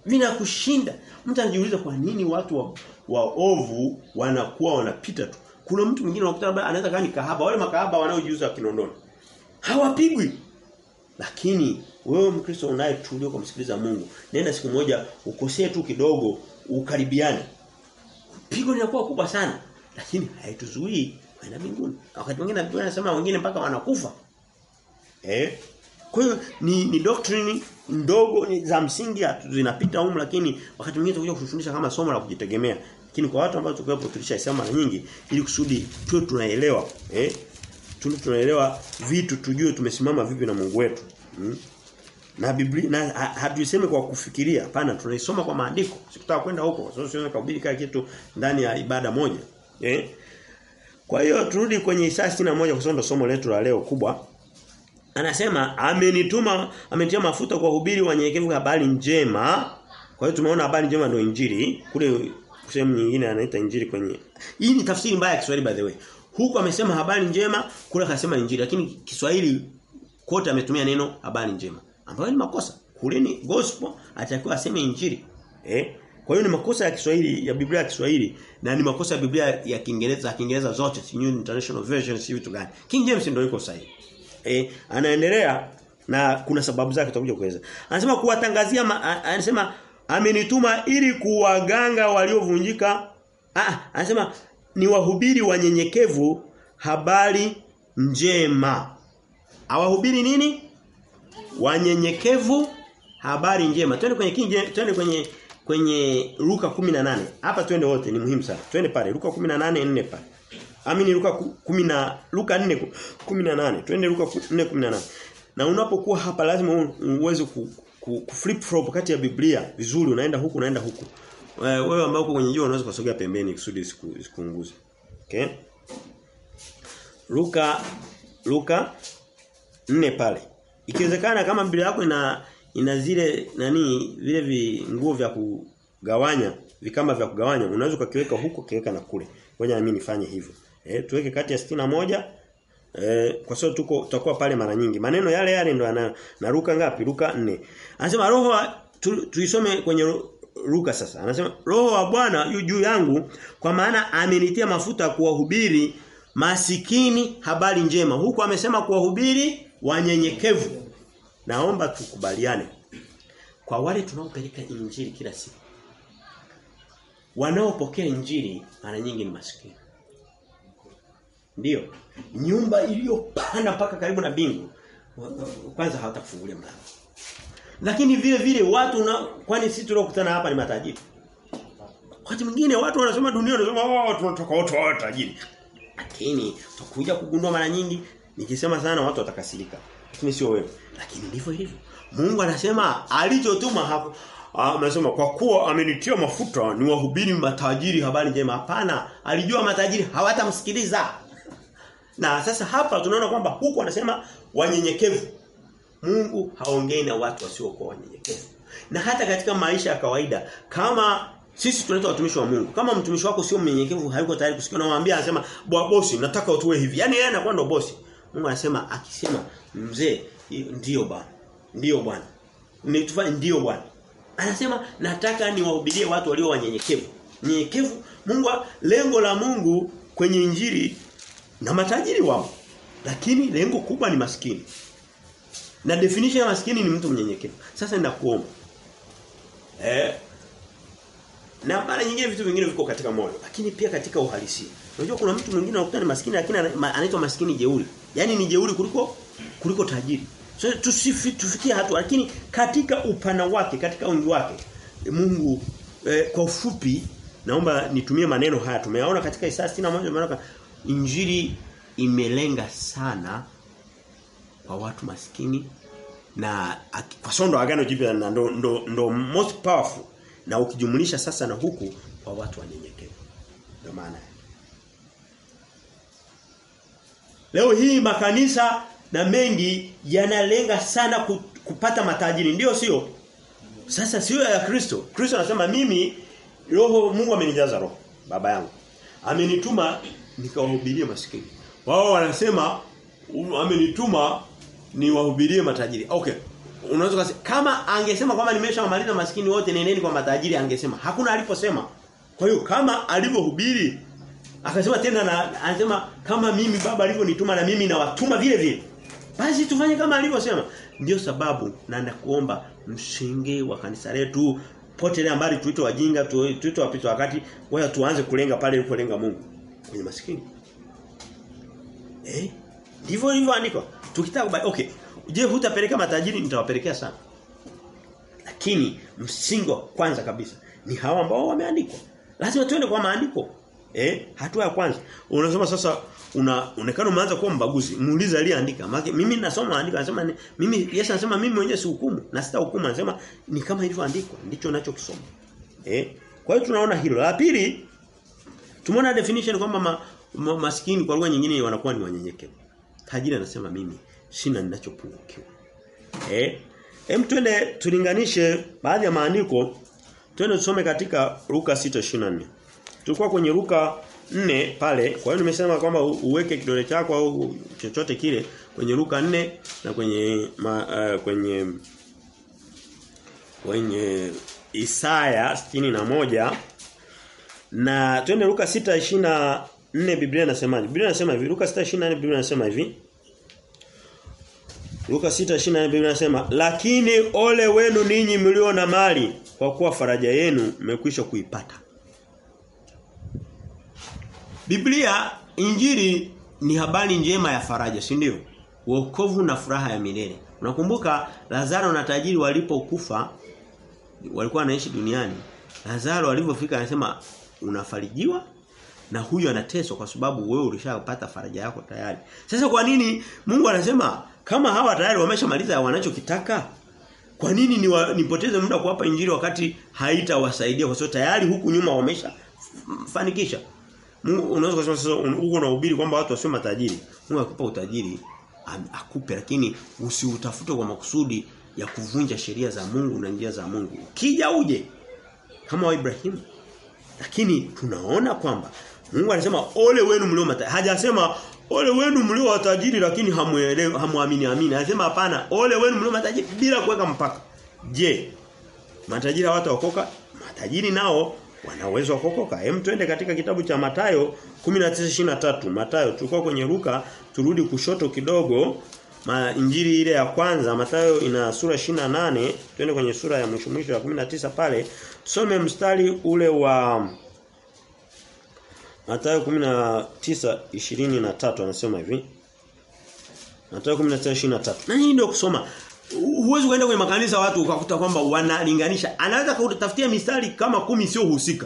Vinakushinda. Mtu anajiuliza kwa nini watu wa, waovu wanakuwa wanapita tu. Kuna mtu mwingine unakuta labda anaweza kani ni kahaba, wale makahaba wanaojiuza kinondoni. Hawapigwi. Lakini wewe Mkristo unayetulia kumsikiliza Mungu, nenda siku moja ukosee tu kidogo, ukaribiane. Pigo linakuwa kubwa sana, lakini haituzuii kwenda mbinguni. Wakati mwingine Biblia inasema wengine mpaka wanakufa. Eh? Kwa hiyo ni ni doctrine ndogo ni za msingi zinapita humu lakini wakati mwingine tunakuja kufundisha kama somo la kujitegemea. Lakini kwa watu ambao tukiwepo tulishasema mara nyingi ili kusudi tu tunaelewa eh tu tunaelewa vitu tujue tumesimama vipi na Mungu wetu. Hmm? Na Biblia na hatusemi kwa kufikiria, hapana tunaisoma kwa maandiko. Sikutaka kwenda huko, sio sio kuhubiri kila kitu ndani ya ibada moja. Eh? Kwa hiyo turudi kwenye Isaya 61 kwa sababu somo letu la leo kubwa. Anasema amenituma amenitia mafuta kwa hubiri wanyenyekevu habari njema. Kwa hiyo tumeona habari njema ndio injili. Kule sehemu nyingine anaita injili kwenye. Hii ni tafsiri mbaya ya Kiswahili by the way. Huku amesema habari njema, kule akasema injili, lakini Kiswahili kote ametumia neno habari njema. Ambayo ni makosa. Kule ni gospel, atakiwa aseme injili. Eh? Kwa hiyo ni makosa ya Kiswahili ya Biblia ya Kiswahili na ni makosa ya Biblia ya Kiingereza, Kiingereza zote, si New International Version si vitu gani. King James ndio iko sahihi. Eh, anaendelea na kuna sababu zake tutakuja kueleza. Anasema kuwatangazia ma, anasema amenituma ili kuwaganga waliovunjika. Ah, anasema ni wahubiri wanyenyekevu habari njema. Awahubiri nini? Wanyenyekevu habari njema. Twende kwenye King James, twende kwenye kwenye Luka 18. Hapa twende wote ni muhimu sana. Twende pale Luka 18:4 pale. Amini Luka 10 na Luka 4:18. Twende Luka 4:18. Na unapokuwa hapa lazima uweze ku, ku, ku flip flop kati ya Biblia vizuri unaenda huku unaenda huku. Wewe ambao uko kwenye jua unaweza kusogea pembeni kusudi sikuunguze. Okay? Luka Luka 4 pale. Ikiwezekana kama Biblia yako ina ina zile nani vile vinguo vya kugawanya, vikama vya kugawanya, unaweza ukakiweka huko kiweka na kule. Ngoja mimi nifanye hivyo. Eh tuweke kati ya sitini na moja Eh, kwa sababu tuko tutakuwa pale mara nyingi. Maneno yale yale ndo. Na Luka ngapi? Luka 4. Anasema roho tu, tuisome kwenye Luka sasa. Anasema roho wa Bwana yu juu yangu kwa maana amenitia mafuta kuwahubiri masikini habari njema. Huku amesema kuwahubiri wanyenyekevu. Naomba tukubaliane. Kwa wale tunaopeleka injili kila siku. wanaopokea injili mara nyingi ni maskini. Ndiyo. Nyumba iliyopana mpaka karibu na bingu kwanza hawatafungulia mlango. Lakini vile vile watu na kwani sisi tuliokutana hapa ni matajiri. Wakati mwingine watu wanasema dunia wanasema oh tunatoka watu wawe tajiri. Lakini tukuja kugundua mara nyingi nikisema sana watu watakasirika. Lakini sio wewe. Lakini ndivyo ilivyo. Mungu anasema alichotuma hapo anasema kwa kuwa amenitia mafuta ni wahubiri matajiri habari njema. Hapana alijua matajiri hawatamsikiliza. Na sasa hapa tunaona kwamba huku anasema wanyenyekevu. Mungu haongei na watu wasiokuwa wanyenyekevu. Na hata katika maisha ya kawaida kama sisi tunaitwa watumishi wa Mungu kama mtumishi wako sio mnyenyekevu hayuko tayari kusikia na mwambie anasema bwa bosi nataka utuwe hivi. Yani yeye anakuwa ndo bosi. Mungu anasema akisema mzee ndio bwana ndio bwana nitufanye ndio bwana Anasema nataka niwahubirie watu walio wanyenyekevu. Nyenyekevu Mungu lengo la Mungu kwenye injili na matajiri wao. Lakini lengo kubwa ni maskini. Na definition ya maskini ni mtu mnyenyekevu. Sasa ninakuomba. Eh na mara nyingine vitu vingine viko katika moyo, lakini pia katika uhalisia. Unajua kuna mtu mwingine anakuta ni maskini lakini anaitwa maskini jeuri. Yaani ni jeuri kuliko kuliko tajiri. So, tusifi, tufikie hatua lakini katika upana wake, katika wingi wake Mungu eh, kwa ufupi naomba nitumie maneno haya. Tumeyaona katika Isaya 61 maana injili imelenga sana kwa watu maskini na kwa sondo agano jipya na ndo, ndo, ndo most powerful na ukijumulisha sasa na huku kwa watu wanyenyekevu. Ndio maana. Leo hii makanisa na mengi yanalenga sana kupata matajiri. Ndio sio? Sasa sio ya Kristo. Kristo anasema mimi roho Mungu amenijaza roho baba yangu. Amenituma nikawahubirie maskini wao wanasema amenituma niwahubirie matajiri. Okay. Unaweza kusema kama angesema kwamba nimeshamaliza maskini wote nendeni kwa matajiri angesema. Hakuna aliposema. Kwa hiyo kama alivyohubiri akasema tena na anasema kama mimi baba alivyonituma na mimi nawatuma vile vile basi tufanye kama alivyosema. Ndio sababu na nakuomba msingi wa kanisa letu potelea ambali tuite wajinga tuito wapita wakati waya tuanze kulenga pale ulipolenga Mungu kwenye maskini. Eh? Ndivyo ilivyoandikwa. Tukitaka okay. Je, hutapeleka matajiri nitawapelekea sana. Lakini msingi wa kwanza kabisa ni hawa ambao wameandikwa. Lazima tuende kwa maandiko. Eh, hatua ya kwanza. Unasema sasa unaonekana umeanza kuwa mbaguzi. Muulize aliyeandika. Maana Mimi nasoma andika anasema mimi Yesu anasema mimi mwenyewe si hukumu na sita hukumu anasema ni kama ilivyoandikwa ndicho ninachokisoma. Eh? Kwa hiyo tunaona hilo. La pili tumeona definition kwamba ma, ma, maskini kwa lugha nyingine wanakuwa ni wanyenyekevu. Tajiri anasema mimi sina ninachopungukiwa. Eh? Hem twende tulinganishe baadhi ya maandiko. Twende tusome katika Luka 6:24. Tulikuwa kwenye ruka nne pale. Kwa hiyo nimesema kwamba uweke kidole chako au chochote kile kwenye Luka nne na kwenye ma, uh, kwenye kwenye Isaya 61 na twende Luka 6:24 Biblia inasemaje? Biblia inasema hivi. Luka 6:24 Biblia inasema hivi. Luka 6:24 Biblia inasema lakini ole wenu ninyi mlio na mali kwa kuwa faraja yenu mmekwisha kuipata. Biblia injili ni habari njema ya faraja, si ndio? Wokovu na furaha ya milele. Unakumbuka Lazaro na tajiri walipokufa walikuwa wanaishi duniani. Lazaro alipofika anasema unafarijiwa na huyu anateswa kwa sababu wewe ulishapata faraja yako tayari. Sasa kwa nini Mungu anasema kama hawa tayari wameshamaliza wanachokitaka? Kwa nini niwa, nipoteze muda kuwapa injili wakati haitawasaidia kwa sababu tayari huku nyuma wamesha fanikisha? Unaweza kusema sasa uko unahubiri kwamba watu wasio matajiri. Mungu akupa utajiri akupe lakini usiutafute kwa makusudi ya kuvunja sheria za Mungu na njia za Mungu. Kija uje kama wa Ibrahimu. Lakini tunaona kwamba Mungu anasema ole wenu mlio matajiri. Hajasema ole wenu mlio watajiri lakini hamuelewi hamuamini amini. Anasema hapana, ole wenu mlio matajiri bila kuweka mpaka. Je, matajiri hawataokoka? Matajiri nao wana uwezo wa kuokoka. Hem twende katika kitabu cha Matayo 19:23. Matayo tulikuwa kwenye Luka, turudi kushoto kidogo. Ma, injili ile ya kwanza Matayo ina sura 28, twende kwenye sura ya mwisho mwisho ya 19 pale. Tusome mstari ule wa Mathayo 19:23 anasema hivi. Mathayo 19:23. Na hii ndio kusoma. Huwezi kwenda kwenye makanisa watu ukakuta kwamba wanalinganisha. Anaweza kutafutia mistari kama kumi sio husika.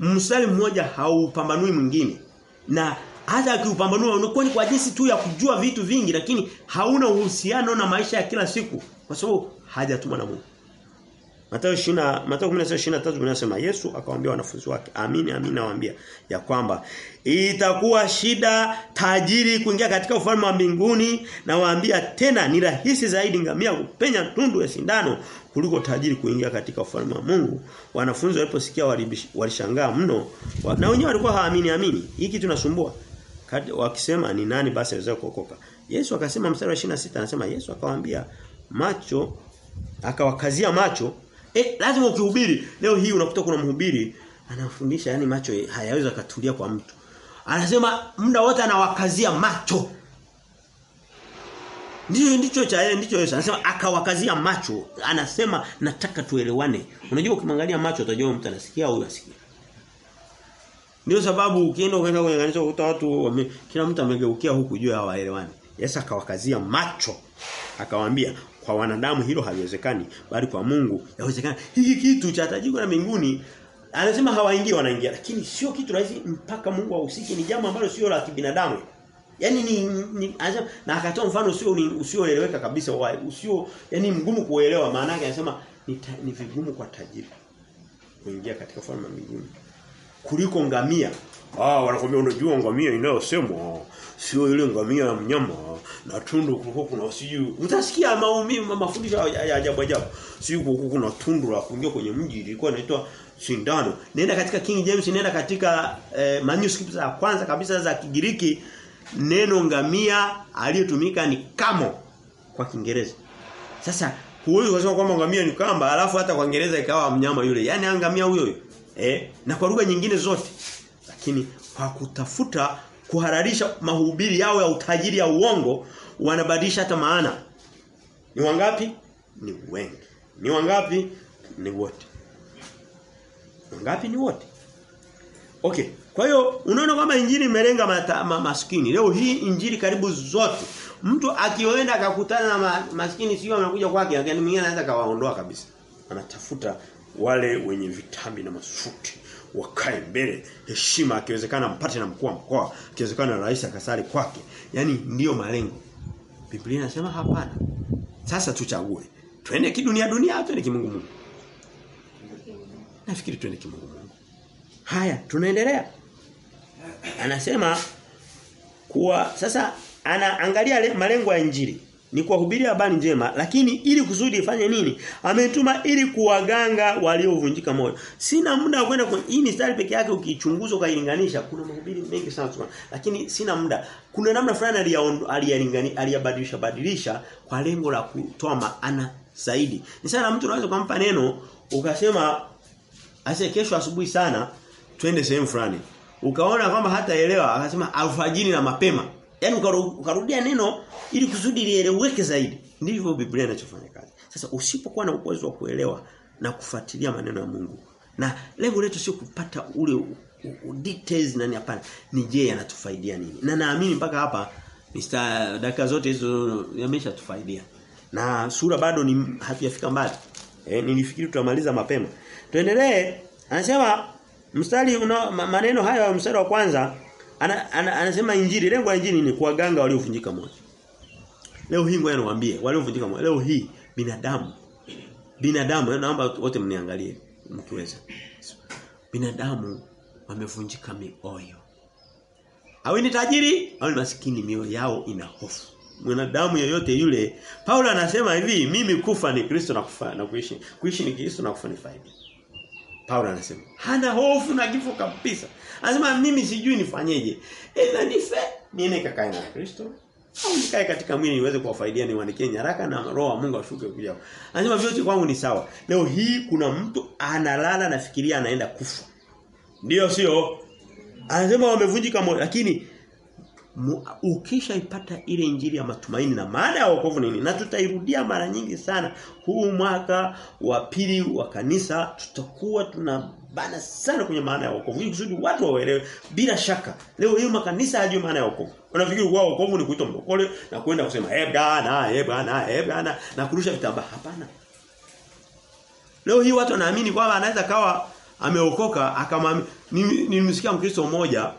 Mstari mmoja haupambanui mwingine. Na hata akiupambanua unakuwa ni kwa jinsi tu ya kujua vitu vingi lakini hauna uhusiano na maisha ya kila siku kwa sababu hajatumwa na Mungu. Mathayo 20 Mathayo 16:23 unasema Yesu akawaambia wanafunzi wake amini amini nawaambia ya kwamba itakuwa shida tajiri kuingia katika ufalme wa mbinguni na waambia tena ni rahisi zaidi ngamia kupenya tundu ya sindano kuliko tajiri kuingia katika ufalme wa Mungu. Wanafunzi waliposikia walishangaa mno na wenyewe walikuwa haamini amini. Hiki tunasumbua. Wakisema ni nani basi aweza kuokoka. Yesu akasema mstari wa 26 anasema Yesu akawaambia macho akawakazia macho Eh lazima ukihubiri leo hii unakuta kuna mhubiri anafundisha yani macho hayawezi katulia kwa mtu. Anasema muda wote anawakazia macho. Ndicho ndicho cha ndicho Yesu anasema akawakazia macho. Anasema nataka tuelewane. Unajua ukimwangalia macho utajua mtu anasikia au asikia. Ndio sababu ukienda ukaenda kwenye kanisa ukuta watu kila mtu amegeukia huku juu hawaelewani. Yesu akawakazia macho. Akawaambia kwa wanadamu hilo haliwezekani bali kwa Mungu yawezekana. Hiki kitu cha tajiko na mbinguni anasema hawaingii wanaingia lakini sio kitu rahisi mpaka Mungu ahusike ni jambo ambalo sio la kibinadamu. Yaani ni, ni anasema na akatoa mfano usio usioeleweka kabisa usio yani mgumu kuelewa maana yake anasema ni, ta, ni vigumu kwa tajiri kuingia katika ufalme wa mbinguni kuliko ngamia. Ah wanakuambia unajua ngamia inayosemwa sio ile ngamia ya mnyama na tundu kulikuwa kuna siju utasikia maumivu mafundisho ya ajabu ajabu. Siju kulikuwa kuna tundu la kuingia kwenye mji ilikuwa inaitwa sindano. Nenda katika King James nenda katika eh, manuscripts za kwanza kabisa za Kigiriki. Neno ngamia aliyotumika ni kamo kwa Kiingereza. Sasa huwezi kusema kwamba ngamia ni kamba alafu hata kwa Kiingereza ikawa mnyama yule. Yani ngamia huyo huyo. Eh na kwa lugha nyingine zote. Lakini kwa kutafuta kuhararisha mahubiri yao ya utajiri ya uongo wanabadilisha hata maana. Ni wangapi? Ni wengi. Ni wangapi? Ni wote. Wangapi ni wote? Okay. Kwa hiyo unaona kwamba injili imelenga ma, maskini. Leo hii injili karibu zote. Mtu akienda akakutana na ma, maskini sio anakuja kwake, lakini mwingine anaweza kawaondoa kabisa. Anatafuta wale wenye vitambi na masuti wakae mbele heshima akiwezekana mpate na mkuu wa mkoa akiwezekana rais akasali kwake. Yani ndiyo malengo. Biblia inasema hapana. Sasa tuchague. Twende kidunia dunia au twende kimungu Mungu? Nafikiri twende kimungu Mungu. Haya tunaendelea. Anasema kuwa sasa anaangalia malengo ya injili ni kuwahubiria habari njema lakini ili kusudi ifanye nini? Ametuma ili kuwaganga waliovunjika moyo. Sina muda wa kwenda kwenye hii mistari peke yake ukichunguza ukailinganisha. Kuna mahubiri mengi sana lakini sina muda. Kuna namna fulani aliyabadilisha badilisha kwa lengo la kutoa maana zaidi. Ni sana mtu anaweza kumpa neno ukasema ase kesho asubuhi sana twende sehemu fulani. Ukaona kwamba hataelewa akasema alfajiri na mapema Yaani ukarudia neno ili kusudi lieleweke zaidi. Ndivyo Biblia inachofanya kazi. Sasa usipokuwa na uwezo wa kuelewa na kufuatilia maneno ya Mungu. Na lengo letu sio kupata ule u, u, details na hapana. Ni je yanatufaidia nini? Na naamini mpaka hapa Mr. dakika zote hizo yameshatufaidia. Na sura bado ni hatujafika mbali. Eh nilifikiri tutamaliza mapema. Tuendelee. Anasema mstari una maneno haya mstari wa kwanza ana, ana, anasema injili lengo la injili ni kuwaganga waliovunjika moyo. Leo hii ngoja niwaambie waliovunjika moyo. Leo hii binadamu binadamu naomba wote mniangalie mkiweza. Binadamu wamevunjika mioyo. Awe ni tajiri au ni maskini mioyo yao ina hofu. Mwanadamu yoyote yule Paulo anasema hivi mimi kufa ni Kristo na kufa na kuishi. Kuishi ni Kristo na kufa ni faida. Paulo anasema hana hofu na kifo kabisa. Anasema mimi sijui nifanyeje. Ila nife niende kakae na Kristo au nikae katika mwili niweze kuwafaidia niwaandikie nyaraka na roho wa Mungu ashuke kuja. Anasema vyote kwangu ni sawa. Leo hii kuna mtu analala nafikiria anaenda kufa. Ndiyo sio? Anasema wamevunjika moyo lakini ukishaipata ile injili ya matumaini na maana ya wokovu nini? Na tutairudia mara nyingi sana huu mwaka wa pili wa kanisa tutakuwa tunabana sana kwenye maana ya wokovu ili watu waelewe. Bila shaka leo hii makanisa hayajui maana ya wokovu. Unafikiri kwa wokovu ni kuitwa mlokole na kwenda kusema eh bwana eh bwana eh bwana na kurusha vitambaa. Hapana. Leo hii watu wanaamini kwamba anaweza kawa ameokoka akamwambia nilimsikia mkristo mmoja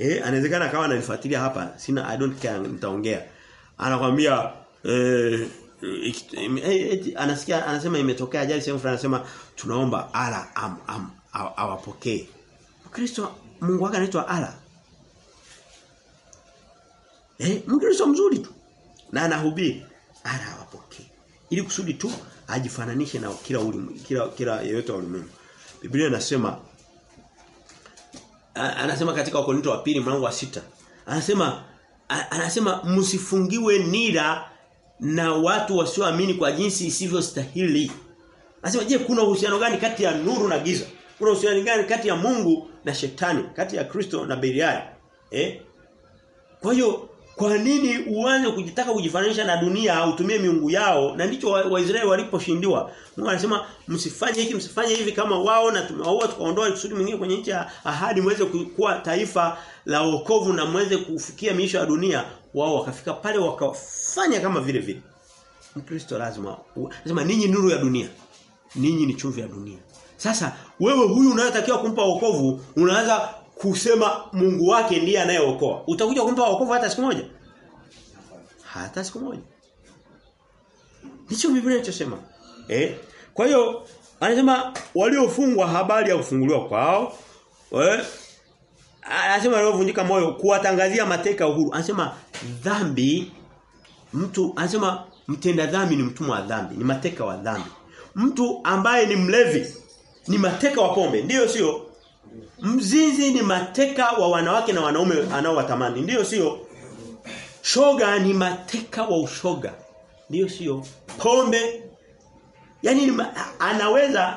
Eh, anawezekana akawa analifuatilia hapa. Sina I don't care nitaongea. Anakwambia eh, eh, anasikia anasema imetokea ajali sehemu fulani anasema tunaomba ala am, am awapokee. Kristo Mungu wake anaitwa ala. Eh, Mkristo mzuri tu. Na anahubiri ala awapokee. Ili kusudi tu ajifananishe na kila ulimu, kila kila yeyote wa ulimwengu. Biblia inasema anasema katika Wakorintho wa pili mlango wa sita. Anasema anasema msifungiwe nira na watu wasioamini kwa jinsi isivyostahili. Anasema je kuna uhusiano gani kati ya nuru na giza? Kuna uhusiano gani kati ya Mungu na shetani kati ya Kristo na Belial? eh? Kwa hiyo kwa nini uanze kujitaka kujifananisha na dunia utumie miungu yao? Na ndicho Waisraeli wa waliposhindiwa Mungu anasema msifanye hiki msifanye hivi kama wao na tumewaua tukaondoa kusudi mwingine kwenye nchi ya ahadi muweze kuwa taifa la wokovu na muweze kufikia miisho ya dunia. Wao wakafika pale wakafanya kama vile vile. Mkristo lazima anasema ninyi nuru ya dunia. Ninyi ni chumvi ya dunia. Sasa wewe huyu unayotakiwa kumpa wokovu unaanza kusema Mungu wake ndiye anayeokoa. Utakuja kumpa wokovu hata siku moja? Hata siku moja. Ndicho Biblia inachosema. Eh? Kwa hiyo anasema waliofungwa habari ya kufunguliwa kwao. Eh? Anasema waliovunjika moyo kuwatangazia mateka uhuru. Anasema dhambi mtu anasema mtenda dhambi ni mtumwa wa dhambi, ni mateka wa dhambi. Mtu ambaye ni mlevi ni mateka wa pombe, ndiyo sio? Mzinzi ni mateka wa wanawake na wanaume anaowatamani. Ndiyo sio? Shoga ni mateka wa ushoga. Ndiyo sio? Pombe yani anaweza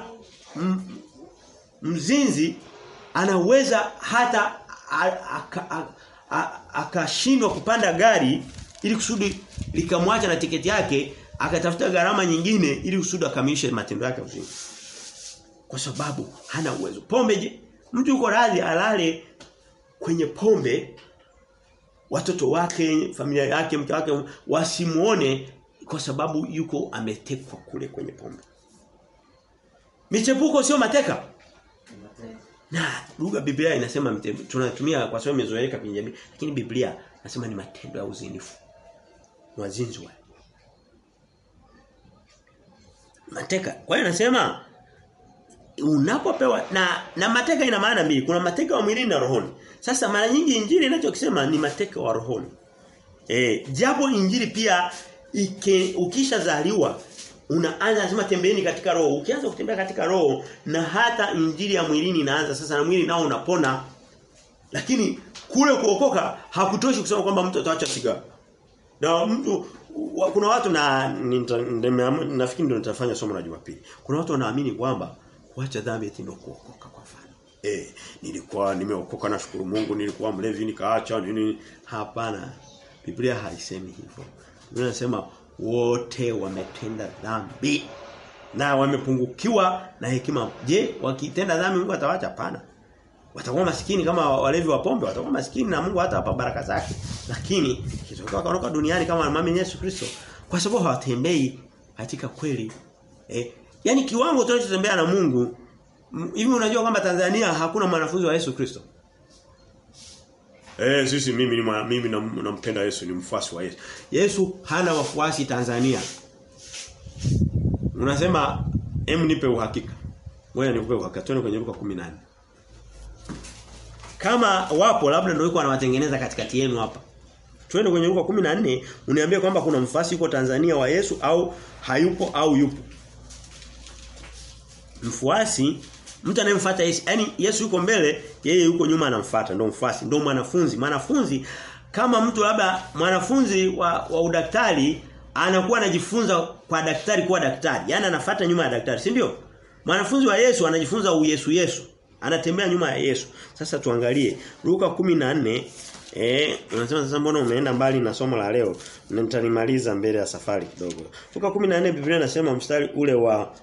mzinzi anaweza hata akashindwa kupanda gari ili kusudi likamwacha na tiketi yake akatafuta gharama nyingine ili usudi akamilishe matendo yake uzinzi. Kwa sababu hana uwezo. Pombe Mtu yuko radhi alale kwenye pombe watoto wake, familia yake, mke wake wasimuone kwa sababu yuko ametekwa kule kwenye pombe. Michepuko sio mateka. Na lugha Biblia inasema tunatumia kwa sababu imezoeleka kwenye jamii, lakini Biblia nasema ni matendo ya uzinifu. Wazinzi wale. Mateka. Kwa hiyo nasema unapopewa na na mateka ina maana mbili. Kuna mateka wa mwilini na rohoni. Sasa mara nyingi injili inachokisema ni mateka wa rohoni. Eh, japo injili pia ike, ukishazaliwa unaanza lazima tembeeni katika roho. Ukianza kutembea katika roho na hata injili ya mwilini inaanza sasa na mwili nao unapona. Lakini kule kuokoka hakutoshi kusema kwamba mtu ataacha sigara. Na mtu kuna watu na nafikiri ndio nitafanya somo la Jumapili. Kuna watu wanaamini kwamba kuacha dhambi eti ndio kuokoka kwa mfano. Eh, nilikuwa nimeokoka na shukuru Mungu, nilikuwa mlevi nikaacha nini? Hapana. Biblia haisemi hivyo. Biblia inasema wote wametenda dhambi na wamepungukiwa na hekima. Je, wakitenda dhambi Mungu atawacha? Hapana. Watakuwa maskini kama walevi wa pombe, watakuwa maskini na Mungu hata hapa baraka zake. Lakini kitokea kaondoka duniani kama mama Yesu Kristo kwa sababu hawatembei katika kweli. Eh, yani kiwango tunachotembea na Mungu hivi unajua kwamba Tanzania hakuna mwanafunzi wa Yesu Kristo? Eh sisi mimi ni mimi nampenda na Yesu ni mfuasi wa Yesu. Yesu hana wafuasi Tanzania. Unasema em nipe uhakika. Ngoja nikupe uhakika. Twende kwenye Luka 14. Kama wapo labda ndio yuko anawatengeneza katikati yenu hapa. Twende kwenye Luka 14 uniambie kwamba kuna mfuasi yuko Tanzania wa Yesu au hayupo au yupo. Mfuasi mtu anayemfuata Yesu, yani Yesu yuko mbele, yeye yuko nyuma anamfuata, ndio mfuasi, ndio mwanafunzi. Mwanafunzi kama mtu labda mwanafunzi wa, wa udaktari anakuwa anajifunza kwa daktari kuwa daktari. yani anafuata nyuma ya daktari, si ndio? Mwanafunzi wa Yesu anajifunza uyesu Yesu. Anatembea nyuma ya Yesu. Sasa tuangalie Luka 14 Eh, unasema sasa mbona umeenda mbali na somo la leo? Nitalimaliza mbele ya safari kidogo. Luka 14 Biblia inasema mstari ule wa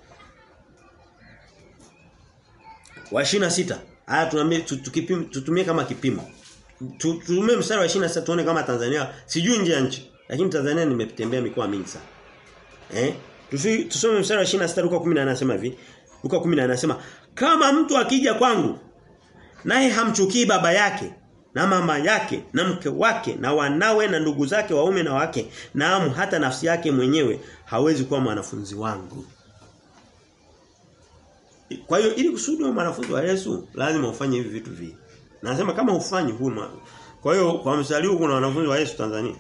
wa 26. Haya tutumie kama kipimo. Tutumie mstari wa 26 tuone kama Tanzania sijui nje ya nchi, lakini Tanzania nimetembea mikoa mingi sana. Eh? Tusi, Tusome mstari wa 26 Luka 10 anasema hivi. Luka 10 anasema kama mtu akija kwangu naye hamchukii baba yake na mama yake na mke wake na wanawe na ndugu zake waume na wake naamu hata nafsi yake mwenyewe hawezi kuwa mwanafunzi wangu. Kwa hiyo ili kusudi wa mwanafunzi wa Yesu lazima ufanye hivi vitu vile. Nasema kama ufanyi huna. Kwa hiyo kwa msali huu kuna wanafunzi wa Yesu Tanzania.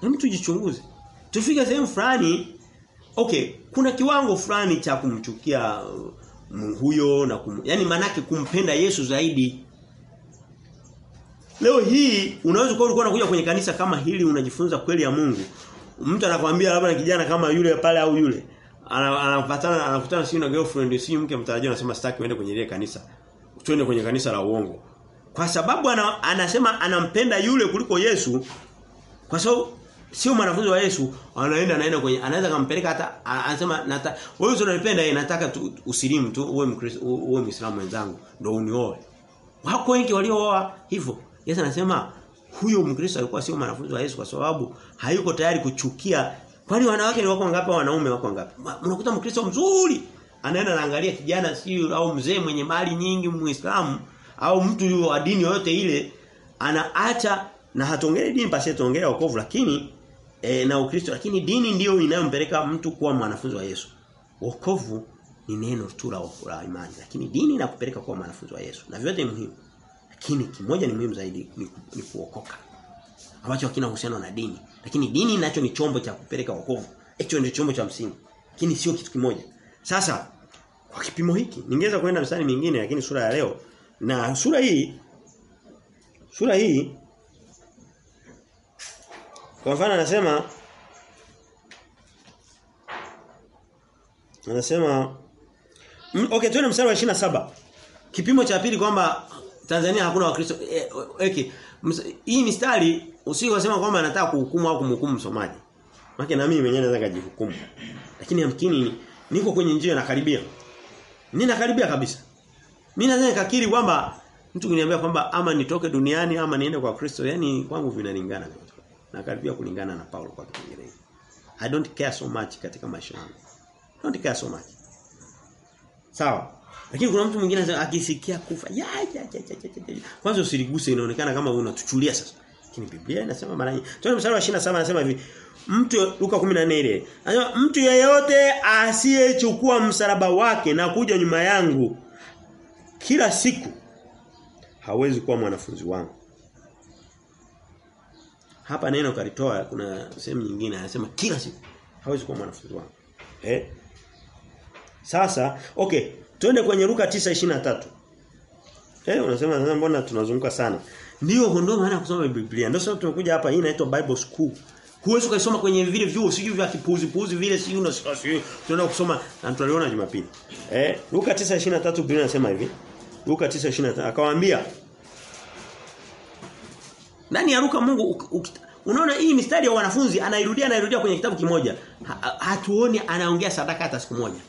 Hem tujichunguze. Tufike sehemu fulani okay, kuna kiwango fulani cha kumchukia huyo na kum, yani manake kumpenda Yesu zaidi. Leo hii unaweza kuwa ulikuwa unakuja kwenye kanisa kama hili unajifunza kweli ya Mungu. Mtu anakuambia labda na kijana kama yule pale au yule anapatana anakutana si na girlfriend si mke mtarajiwa anasema sitaki uende kwenye ile kanisa. Twende kwenye kanisa la uongo. Kwa sababu ana, anasema anampenda yule kuliko Yesu kwa sababu sio mwanafunzi wa Yesu anaenda anaenda kwenye anaweza kampeleka hata anasema nata wewe unanipenda yeye nataka tu, usilimu tu uwe mkristo uwe muislamu mwenzangu ndio unioe wako wengi waliooa hivyo Yesu anasema huyo mkristo alikuwa sio mwanafunzi wa Yesu kwa sababu hayuko tayari kuchukia kwani wanawake ni wako ngapi wanaume wako ngapi unakuta mkristo mzuri anaenda anaangalia kijana sio au mzee mwenye mali nyingi muislamu au mtu wa dini yoyote ile anaacha na hatongei dini basi tuongee wokovu lakini e, na Ukristo lakini dini ndiyo inayompeleka mtu kuwa mwanafunzi wa Yesu. Wokovu ni neno tu la, la imani lakini dini inakupeleka kuwa mwanafunzi wa Yesu. Na vyote ni muhimu. Lakini kimoja ni muhimu zaidi ni, ni kuokoka. Ambacho hakina uhusiano na dini. Lakini dini nacho ni chombo cha kupeleka wokovu. Hicho ndio chombo cha msingi. Lakini sio kitu kimoja. Sasa kwa kipimo hiki ningeweza kwenda mstari mingine lakini sura ya leo na sura hii sura hii kwa mfano anasema anasema okay twende mstari wa 27. Kipimo cha pili kwamba Tanzania hakuna wakristo eh, okay. Hii mistari usikosema kwamba anataka kuhukumu au kumhukumu msomaji. Maana na mimi mwenyewe naweza kujihukumu. Lakini yamkini niko kwenye njia nakaribia. Ninakaribia kabisa. Mimi naweza nikakiri kwamba mtu kuniambia kwamba ama nitoke duniani ama niende kwa Kristo, yani kwangu vinalingana na karibia kulingana na Paulo kwa Kiingereza. I don't care so much katika maisha yangu. Don't care so much. Sawa. Lakini kuna mtu mwingine akisikia kufa, ya ya ya ya ya. Kwanza usiliguse inaonekana kama unatuchulia sasa. Lakini Biblia inasema mara nyingi. Tuone mstari wa 27 anasema hivi. Mtu Luka 14 ile. Anasema mtu yeyote asiyechukua msalaba wake na kuja nyuma yangu kila siku hawezi kuwa mwanafunzi wangu. Hapa neno kalitoa kuna sehemu nyingine anasema kila siku hawezi kuwa mwanafunzi wangu. Eh? Sasa, okay, twende kwenye Luka 9:23. Eh, unasema mbona tunazunguka sana? Ndio ndio maana kusoma Biblia. Ndio sababu tumekuja hapa hii inaitwa Bible School. Huwezi kusoma kwenye vile vyuo sijui vya kipuzi puzi vile sijui una sijui. Tunaenda kusoma na tutaliona Jumapili. Eh, Luka 9:23 Biblia inasema hivi. Luka 9:23 akawaambia Nani ya Luka Mungu unaona hii mistari ya wanafunzi anairudia anairudia kwenye kitabu kimoja. Ha, hatuoni anaongea sadaka hata siku moja.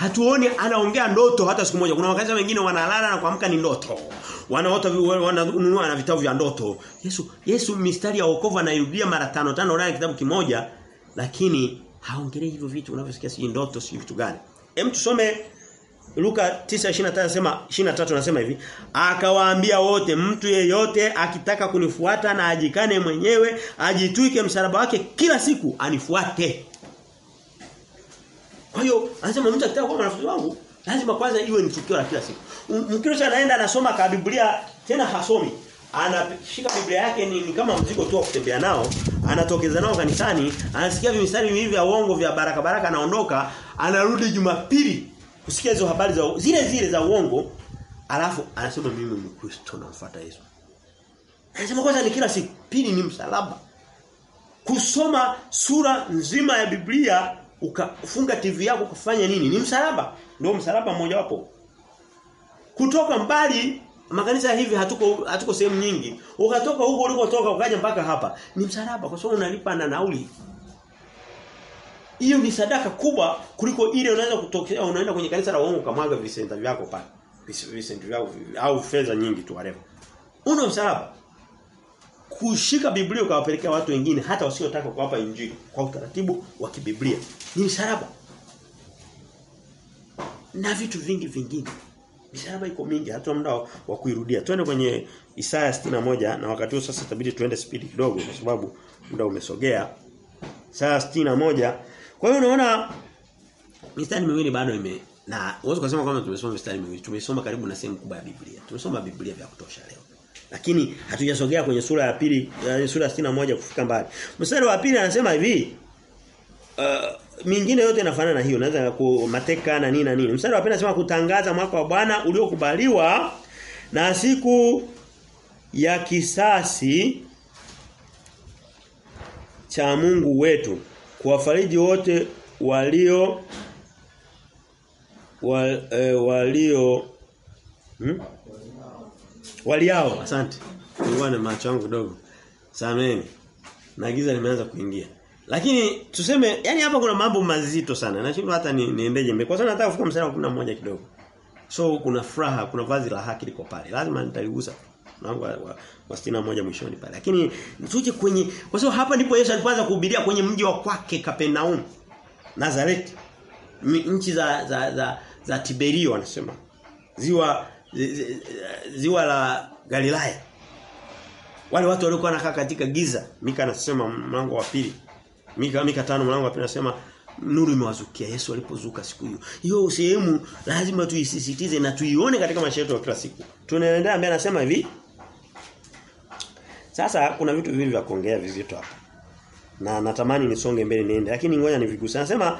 Hatuoni anaongea ndoto hata siku moja. Kuna wakati wengine wanalala na kuamka ni ndoto. Wanaota wananunua na vitabu vya ndoto. Yesu Yesu mistari ya wokovu anairudia mara tano tano ndani kitabu kimoja lakini haongelei hivyo vitu unavyosikia si ndoto si vitu gani. Hem tusome Luka 9:23 anasema 23 anasema hivi, akawaambia wote mtu yeyote akitaka kunifuata na ajikane mwenyewe, ajitwike msalaba wake kila siku anifuate. Kwa hiyo anasema mtu akitaka kuwa mwanafunzi wangu lazima kwanza iwe ni tukio la kila siku. Mkristo anaenda anasoma ka Biblia tena hasomi. Anashika Biblia yake ni, ni kama mzigo tu wa kutembea nao, anatokeza nao kanisani, anasikia vimistari hivi vya uongo vya baraka baraka anaondoka, anarudi Jumapili kusikia hizo habari za zile zile za uongo alafu anasema mimi ni Kristo namfuata Yesu. Anasema kwanza ni kila siku, pili ni msalaba. Kusoma sura nzima ya Biblia ukafunga TV yako kufanya nini? Ni msalaba. Ndio msalaba mmoja wapo. Kutoka mbali makanisa hivi hatuko hatuko sehemu nyingi. Ukatoka huko ulikotoka ukaja mpaka hapa. Ni msalaba kwa sababu unalipa na nauli. Hiyo ni sadaka kubwa kuliko ile unaweza kutokea unaenda kwenye kanisa la uongo kamwaga visenta vyako pale. Visenta vyako au fedha nyingi tu whatever. Una msalaba. Kushika Biblia ukawapelekea watu wengine hata wasiotaka kuwapa injili kwa utaratibu wa kibiblia. Ni msalaba. Na vitu vingi vingine. Misalaba iko mingi hata muda wa kuirudia. Twende kwenye Isaya 61 na wakati huo sasa itabidi tuende spidi kidogo kwa sababu muda umesogea. Isaya 61. Kwa hiyo unaona mistari miwili bado ime na uwezo kusema kwamba tumesoma mistari miwili. Tumesoma karibu na sehemu kubwa ya Biblia. Tumesoma Biblia vya kutosha leo. Lakini hatujasogea kwenye sura ya pili, sura ya 61 kufika mbali. Mstari wa pili anasema hivi uh, mingine yote inafanana na hiyo naweza mateka na nini na nini mstari wa pili anasema kutangaza mwaka wa Bwana uliokubaliwa na siku ya kisasi cha Mungu wetu kuwafariji wote walio wa, eh, walio hmm? Waliao asante nilikuwa na macho yangu kidogo sameni na giza limeanza kuingia lakini tuseme yani hapa kuna mambo mazito sana. Nashindwa hata ni, niendeje mbele. Kwa sababu nataka kufika mstari wa 11 kidogo. So kuna furaha, kuna vazi la haki liko pale. Lazima nitaligusa. Mlango wa, wa, wa 61 mwishoni pale. Lakini tuje kwenye kwa sababu hapa ndipo Yesu alipoanza kuhubiria kwenye mji wa kwake Kapernaum. Nazareti. Nchi za za za, za Tiberio wanasema. Ziwa zi, ziwa la Galilaya. Wale watu waliokuwa wanakaa katika giza. Mika anasema mlango wa pili. Mika Mika tano mlango wa pili anasema nuru imewazukia Yesu alipozuka siku hiyo. Hiyo sehemu lazima tuisisitize na tuione katika maisha yetu ya kila siku. Tunaendelea mbele anasema hivi. Sasa kuna vitu viwili vya kuongea vizito hapa. Na natamani nisonge mbele niende lakini ngoja niviguse. Anasema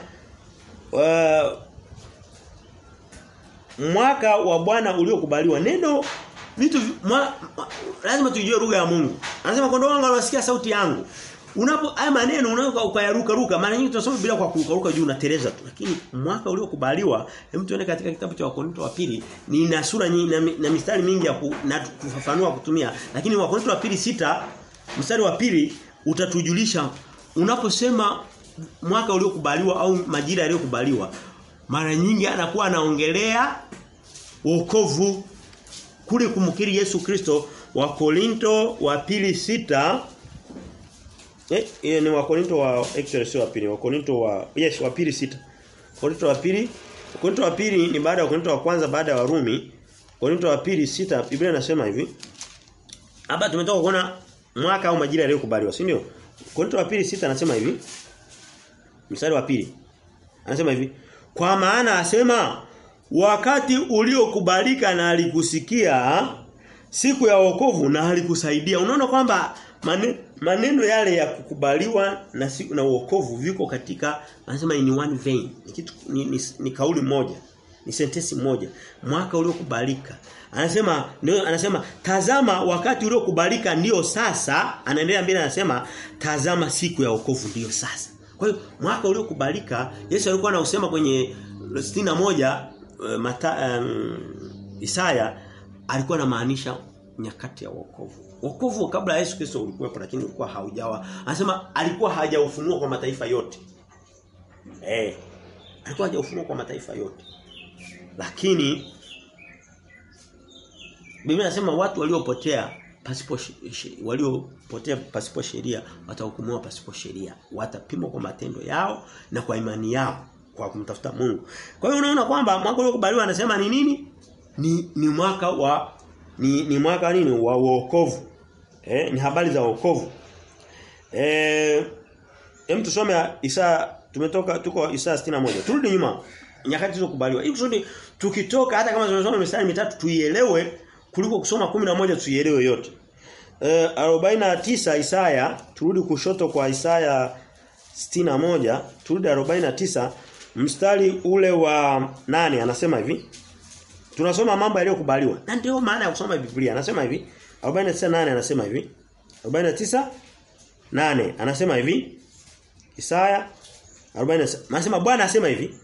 uh, mwaka wa Bwana uliokubaliwa. Neno vitu mwa, mwa, lazima tujue lugha ya Mungu. Anasema kondoo wangu wanasikia sauti yangu. Unapo haya maneno unaweza ukayaruka ruka. Mara nyingi tunasoma bila kwa kuruka ruka juu unateleza tu. Lakini mwaka uliokubaliwa hem tuone katika kitabu cha Wakorintho wa pili. Ni na sura nyingi na, na mistari mingi ya ku, na kufafanua kutumia. Lakini Wakorintho wa pili sita mstari wa pili utatujulisha. Unaposema mwaka uliokubaliwa au majira yaliyokubaliwa mara nyingi anakuwa anaongelea wokovu kule kumkiri Yesu Kristo wa Korinto wa pili sita Eh, eh ni wa Korinto wa actually sio wa pili, wa Korinto wa yes, wa pili sita. Korinto wa pili, Korinto wa pili ni baada ya Korinto wa kwanza baada ya Warumi. Korinto wa pili sita Biblia inasema hivi. Hapa tumetoka kuona mwaka au majira yaliyokubaliwa, si ndio? Korinto wa pili sita anasema hivi. Mstari wa pili. Anasema hivi. Kwa maana asema wakati uliokubalika na alikusikia siku ya wokovu na alikusaidia. Unaona kwamba maneno, maneno yale ya kukubaliwa na siku na wokovu viko katika anasema in one vein. Ni kitu ni, ni, ni kauli moja. Ni sentensi moja. Mwaka uliokubalika. Anasema ndio anasema tazama wakati uliokubalika ndio sasa, anaendelea mbele anasema tazama siku ya wokovu ndio sasa. Kwa hiyo mwaka uliokubalika Yesu alikuwa anausema kwenye 61 uh, mata, um, Isaya alikuwa anamaanisha nyakati ya wokovu. Wokovu kabla Yesu Kristo ulikuwepo lakini ulikuwa haujawa. Anasema alikuwa hajaufunua kwa mataifa yote. Eh. Alikuwa hajaufunua kwa mataifa yote. Lakini Biblia inasema watu waliopotea pasipo waliopotea pasipo sheria watahukumiwa pasipo sheria. Watapimwa kwa matendo yao na kwa imani yao kwa kumtafuta Mungu. Kwa hiyo unaona kwamba mwaka uliokubaliwa anasema ni nini? Ni ni mwaka wa ni, ni mwaka nini wa wokovu. Eh, ni habari za wokovu. Eh, hem tusome Isa tumetoka tuko Isa 61. Turudi nyuma. Nyakati zilizokubaliwa. Ili kusudi tukitoka hata kama tumesoma mistari mitatu tuielewe kuliko kusoma 11 tuielewe yote. Eh 49 Isaya turudi kushoto kwa Isaya 61 turudi 49 mstari ule wa nane anasema hivi. Tunasoma mambo yaliyokubaliwa. Na ndio maana ya kusoma Biblia. Anasema hivi. 49:8 anasema hivi. 49 8 anasema hivi. Isaya 49 anasema Bwana anasema hivi.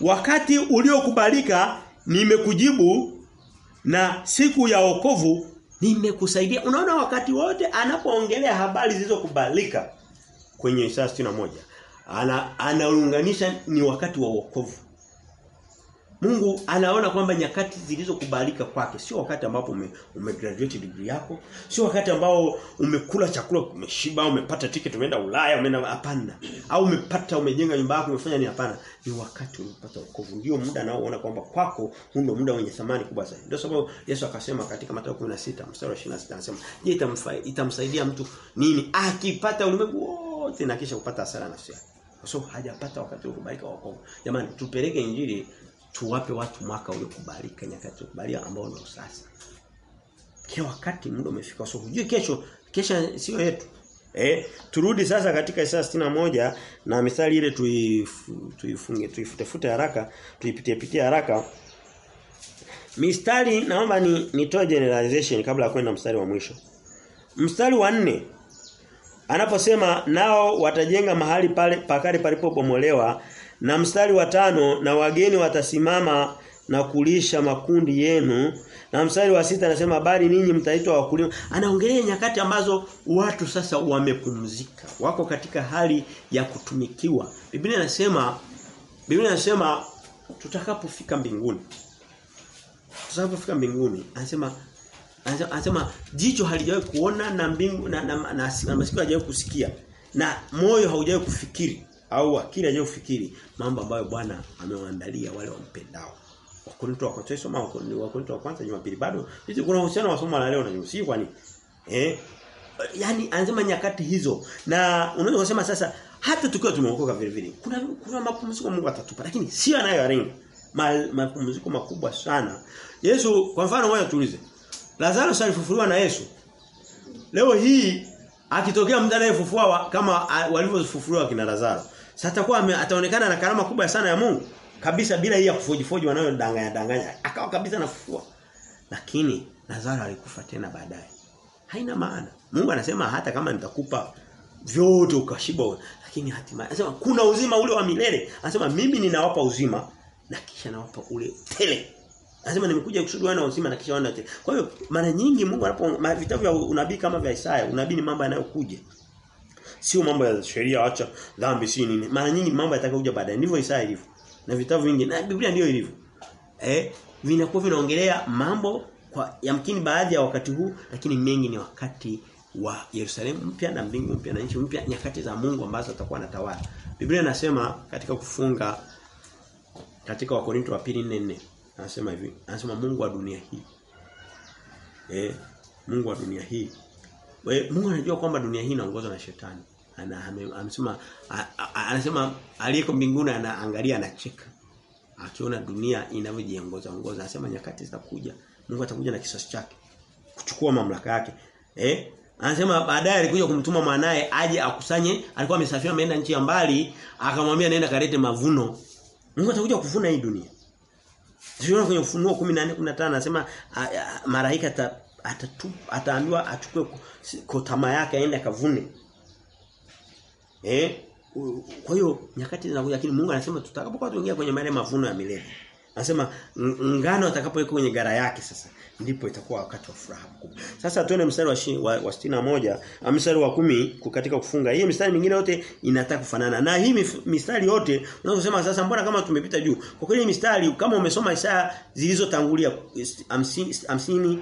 Wakati uliokubalika nimekujibu na siku ya wokovu nimekusaidia. Unaona wakati wote anapoongelea habari zilizokubalika kwenye Isaya 61 ana anaunganisha ni wakati wa wokovu. Mungu anaona kwamba nyakati zilizokubalika kwake sio wakati ambapo ume, umegraduate degree yako, sio wakati ambao umekula chakula umeshiba, umepata tiketi umeenda Ulaya, umeenda hapana. Au umepata umejenga nyumba yako umefanya ni hapana. Ni wakati umepata wokovu. Ndio muda anaoona kwamba kwako huu ndio muda wenye thamani kubwa sana. Ndio sababu Yesu akasema katika Mathayo 16 mstari wa 26 anasema, "Je, itamsaidia mtu nini akipata ulimwengu wote na kisha kupata hasara nafsi yake?" Kwa sababu hajapata wakati wa kubalika wokovu. Jamani, tupeleke injili tuwape watu mwaka uliokubalika nyakati kubalia ambao ndio sasa. Kila wakati muda umefika so hujui kesho kesha sio yetu. Eh turudi sasa katika Isaya 61 na mistari ile tuifunge tuifute haraka tuipitie pitie haraka. Mistari naomba ni nitoe generalization kabla ya kwenda mstari wa mwisho. Mstari wa nne anaposema nao watajenga mahali pale pakali palipobomolewa na mstari wa tano na wageni watasimama na kulisha makundi yenu. Na mstari wa sita anasema bali ninyi mtaitwa wakulima. Anaongelea nyakati ambazo watu sasa wamepumzika wako katika hali ya kutumikiwa. Biblia inasema Biblia inasema tutakapofika mbinguni tutakapofika mbinguni anasema anasema jicho halijawahi kuona na mbingu na, na, na, na, na masikio hajawahi kusikia na moyo haujawahi kufikiri au akili hajawahi kufikiri mambo ambayo Bwana amewaandalia wale wampendao. Wakorinto wa kwanza soma Wakorinto wa kwanza Jumapili bado hizi kuna uhusiano wa somo la leo na Yusufu kwa nini? Eh? yani anasema nyakati hizo na unaweza kusema sasa hata tukiwa tumeokoka vile vile kuna kuna mapumziko Mungu atatupa lakini sio anayoyalenga mapumziko makubwa sana. Yesu kwa mfano wewe tuulize. Lazaro alifufuliwa na Yesu. Leo hii akitokea mtu anayefufua kama walivyofufuliwa kina Lazaro. Sasa atakuwa ataonekana na karama kubwa sana ya Mungu kabisa bila hii ya kufojifoji wanayodanganya danganya. Akawa kabisa nafufua. Lakini Lazaro alikufa tena baadaye. Haina maana. Mungu anasema hata kama nitakupa vyote ukashiba lakini hatimaye anasema kuna uzima ule wa milele. Anasema mimi ninawapa uzima na kisha nawapa ule tele. Anasema nimekuja kusudi wana uzima na kisha wana wote. Kwa hiyo mara nyingi Mungu anapo vitabu vya unabii kama vya Isaya, unabii ni mambo yanayokuja. Sio mambo ya sheria acha dhambi si nini. Mara nyingi mambo yatakayokuja baadaye. Ndivyo Isaya ilivyo. Na vitabu vingi na Biblia ndio ilivyo. Eh, vinakuwa vinaongelea mambo kwa yamkini baadhi ya wakati huu lakini mengi ni wakati wa Yerusalemu mpya na mbingu mpya na nchi mpya nyakati za Mungu ambazo atakuwa anatawala. Biblia inasema katika kufunga katika Wakorinto wa pili 4:4 anasema hivi. Anasema Mungu wa dunia hii. Eh, Mungu wa dunia hii. We, Mungu anajua kwamba dunia hii inaongozwa na shetani. Ana amesema anasema aliyeko mbinguni anaangalia anacheka. Akiona dunia inavyojiongoza ongoza anasema nyakati zitakuja. Mungu atakuja na kisasi chake. Kuchukua mamlaka yake. Eh? Anasema baadaye alikuja kumtuma mwanae aje akusanye, alikuwa amesafiri ameenda nchi ya mbali, akamwambia nenda kalete mavuno. Mungu atakuja kuvuna hii dunia. Tunaona kwenye ufunuo 14 15 anasema malaika ataambiwa achukue kotama yake aende akavune. Eh? Kwa hiyo nyakati zinakuja lakini Mungu anasema tutakapokuwa tuingia kwenye mali mavuno ya milele. Anasema ngano atakapoweka kwenye gara yake sasa ndipo itakuwa wakati wa furaha kubwa. Sasa tuone mstari wa, wa, wa 61, mstari wa kumi katika kufunga. Hii mstari mingine yote inataka kufanana. Na hii mistari yote unaposema sasa mbona kama tumepita juu. Kwa kweli mistari kama umesoma Isaya zilizotangulia 50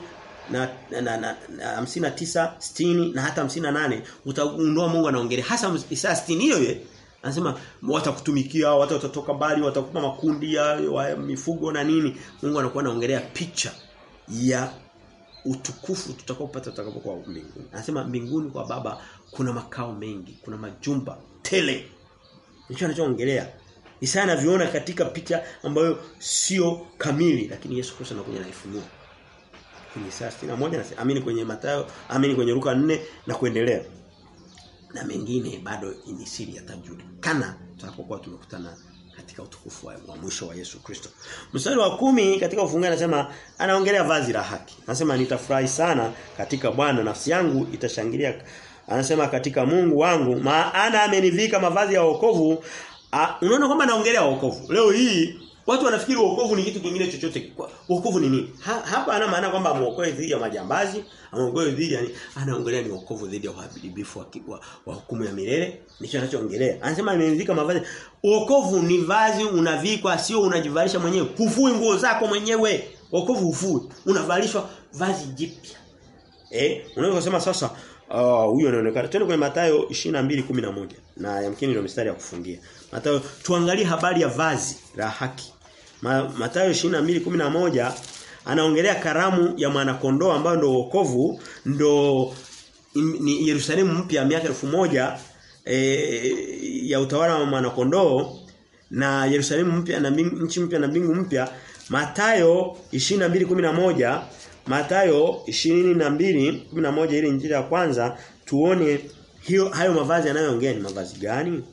na na na, na, na 59, 60 na hata 58 utagundua Mungu anaongelea hasa Isaya 60 hiyo hiyo Anasema watakutumikia, watu watatoka mbali, watakupa makundi ya ya mifugo na nini. Mungu anakuwa anaongelea picha ya utukufu tutakaopata tutakapokuwa mbinguni. Anasema mbinguni kwa baba kuna makao mengi, kuna majumba tele. Ndicho anachoongelea. Isaya anaviona katika picha ambayo sio kamili lakini Yesu Kristo anakuja na ifunua. Kwenye Isaya 61 anasema amini kwenye Mathayo, amini kwenye Luka 4 na kuendelea na mengine bado ni siri yatajulikana tutakapokuwa tumekutana katika utukufu wa, mwisho wa Yesu Kristo. Mstari wa kumi katika ufungu anasema anaongelea vazi la haki. Anasema nitafurahi sana katika Bwana nafsi yangu itashangilia. Anasema katika Mungu wangu maana amenivika mavazi ya wokovu. Unaona kwamba anaongelea wokovu. Leo hii Watu wanafikiri wokovu ni kitu kingine chochote. Wokovu ni nini? Ha, hapa ana maana kwamba amuokoe dhidi ya majambazi, amuokoe dhidi ya anaongelea ni wokovu dhidi ya uharibifu wa, wa, wa hukumu ya milele. Ndicho anachoongelea. Anasema amevika mavazi. Wokovu ni vazi unavikwa sio unajivalisha mwenyewe. Hufui nguo zako mwenyewe. Wokovu hufui. Unavalishwa vazi jipya. Eh, unaweza kusema sasa huyo uh, anaonekana. Twende kwenye Mathayo 22:11 na yamkini ndio mstari ya kufungia. Mathayo tuangalie habari ya vazi la haki. Ma, Mathayo 22:11 anaongelea karamu ya mwanakondoo ambayo ndio wokovu ndo ni Yerusalemu mpya miaka elfu moja e, ya utawala wa mwanakondoo na Yerusalemu mpya na nchi mpya na mbingu mpya Mathayo 22:11 Mathayo 22:11 ile injili ya kwanza tuone hiyo hayo mavazi anayoongea ni mavazi gani?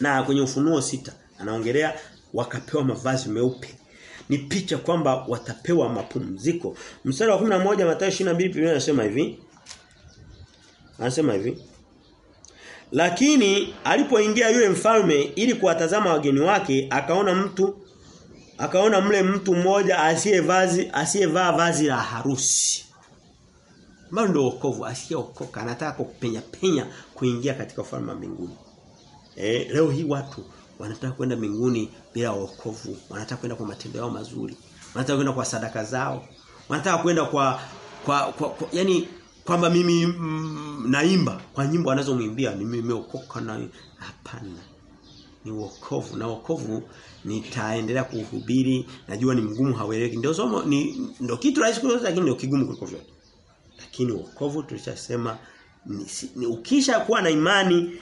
Na kwenye ufunuo sita anaongelea wakapewa mavazi meupe. Ni picha kwamba watapewa mapumziko. Mstari wa 11 Mathayo 22 Biblia inasema hivi. Anasema hivi. Lakini alipoingia yule mfalme ili kuwatazama wageni wake akaona mtu akaona mle mtu mmoja asiyevazi asiyevaa vazi la harusi. Mbona ndio wokovu asiyeokoka anataka kupenya penya kuingia katika ufalme wa mbinguni. Eh leo hii watu wanataka kwenda mbinguni bila wokovu, wanataka kwenda kwa matendo yao mazuri, wanataka kwenda kwa sadaka zao, wanataka kwenda kwa kwa, kwa, kwa yani kwamba mimi mm, naimba kwa nyimbo anazomwimbia mimi nimeokoka na hapana. Ni wokovu. Na wokovu nitaendelea kuhubiri. Najua ni mgumu haueleweki. Ndio somo ni ndio kitu rahisi kuliko lakini ndio kigumu kuliko vyote. Lakini wokovu tulishasema ni, ni ukisha kuwa na imani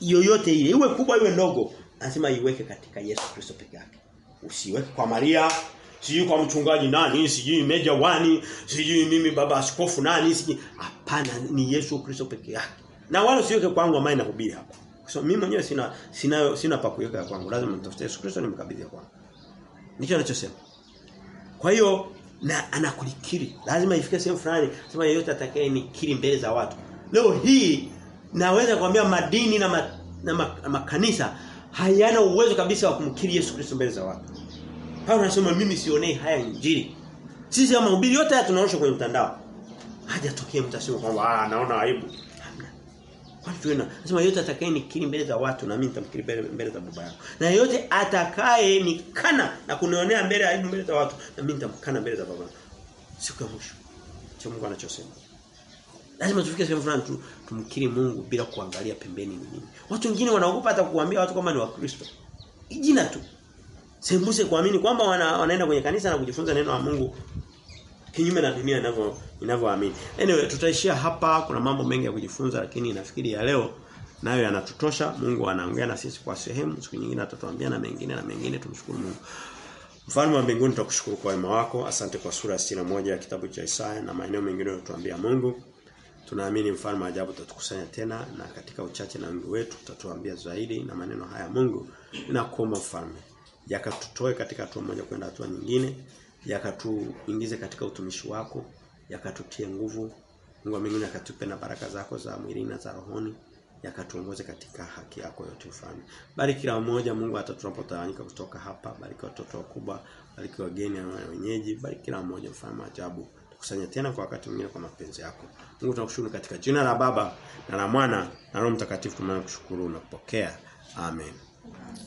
yoyote ile iwe kubwa iwe ndogo anasema iweke katika Yesu Kristo peke yake usiweke kwa Maria sijui kwa mchungaji nani sijui meja wani sijui mimi baba askofu nani sijui hapana ni Yesu Kristo peke yake na wala usiweke kwangu ambaye nahubiri hapa Kwa So mimi mwenyewe sina sina sina pa kuweka kwangu. Lazima nitafute Yesu Kristo nimkabidhi kwangu. Ndicho anachosema. Kwa hiyo na anakulikiri. Lazima ifike sehemu fulani sema yeyote atakaye nikiri mbele za watu. Leo hii naweza kuambia madini na, ma, na, ma, na makanisa hayana uwezo kabisa wa kumkiri Yesu Kristo mbele za watu. Paulo anasema mimi sionei haya injili. Sisi kama mahubiri yote haya tunaosha kwenye mtandao. Hajatokea mtu aseme kwamba ah naona aibu. Kwani tuena anasema yote atakaye nikiri mbele za watu na mimi nitamkiri mbele, mbele za baba yangu. Na yote atakaye nikana na kunionea mbele aibu mbele za watu na mimi nitamkana mbele za baba yangu. Siku ya mwisho. Cha Mungu anachosema. Lazima tufike sehemu fulani tu, tumkiri Mungu bila kuangalia pembeni ni nini. Watu wengine wanaogopa hata kuambia watu kama ni wakristo. Jina tu. Sembuse kuamini kwamba wana, wanaenda kwenye kanisa na kujifunza neno la Mungu kinyume na dunia inavyo inavyoamini. Anyway, tutaishia hapa kuna mambo mengi ya kujifunza lakini nafikiri ya leo nayo yanatutosha. Mungu anaongea na sisi kwa sehemu, siku nyingine atatuambia na mengine na mengine tumshukuru Mungu. Mfalme wa mbinguni tutakushukuru kwa wema wako. Asante kwa sura ya moja ya kitabu cha Isaya na maeneo mengine unayotuambia Mungu. Tunaamini mfalme ajabu utatukusanya tena na katika uchache na wingi wetu utatuambia zaidi na maneno haya. Mungu. Ninakuomba mfalme yakatutoe katika hatua moja kwenda hatua nyingine yakatuingize katika utumishi wako yakatutie nguvu. Mungu mwingine akatupe na baraka zako za mwilini na za rohoni yakatuongoze katika haki yako yote mfalme. Bariki kila mmoja Mungu hata tunapotawanyika kutoka hapa. Bariki watoto wakubwa bariki wageni na wenyeji. Bariki kila mmoja mfalme ajabu tukusanye tena kwa wakati mwingine kwa mapenzi yako. Mungu tunakushukuru katika jina la baba na la mwana na roho mtakatifu tunakushukuru na kupokea. Amen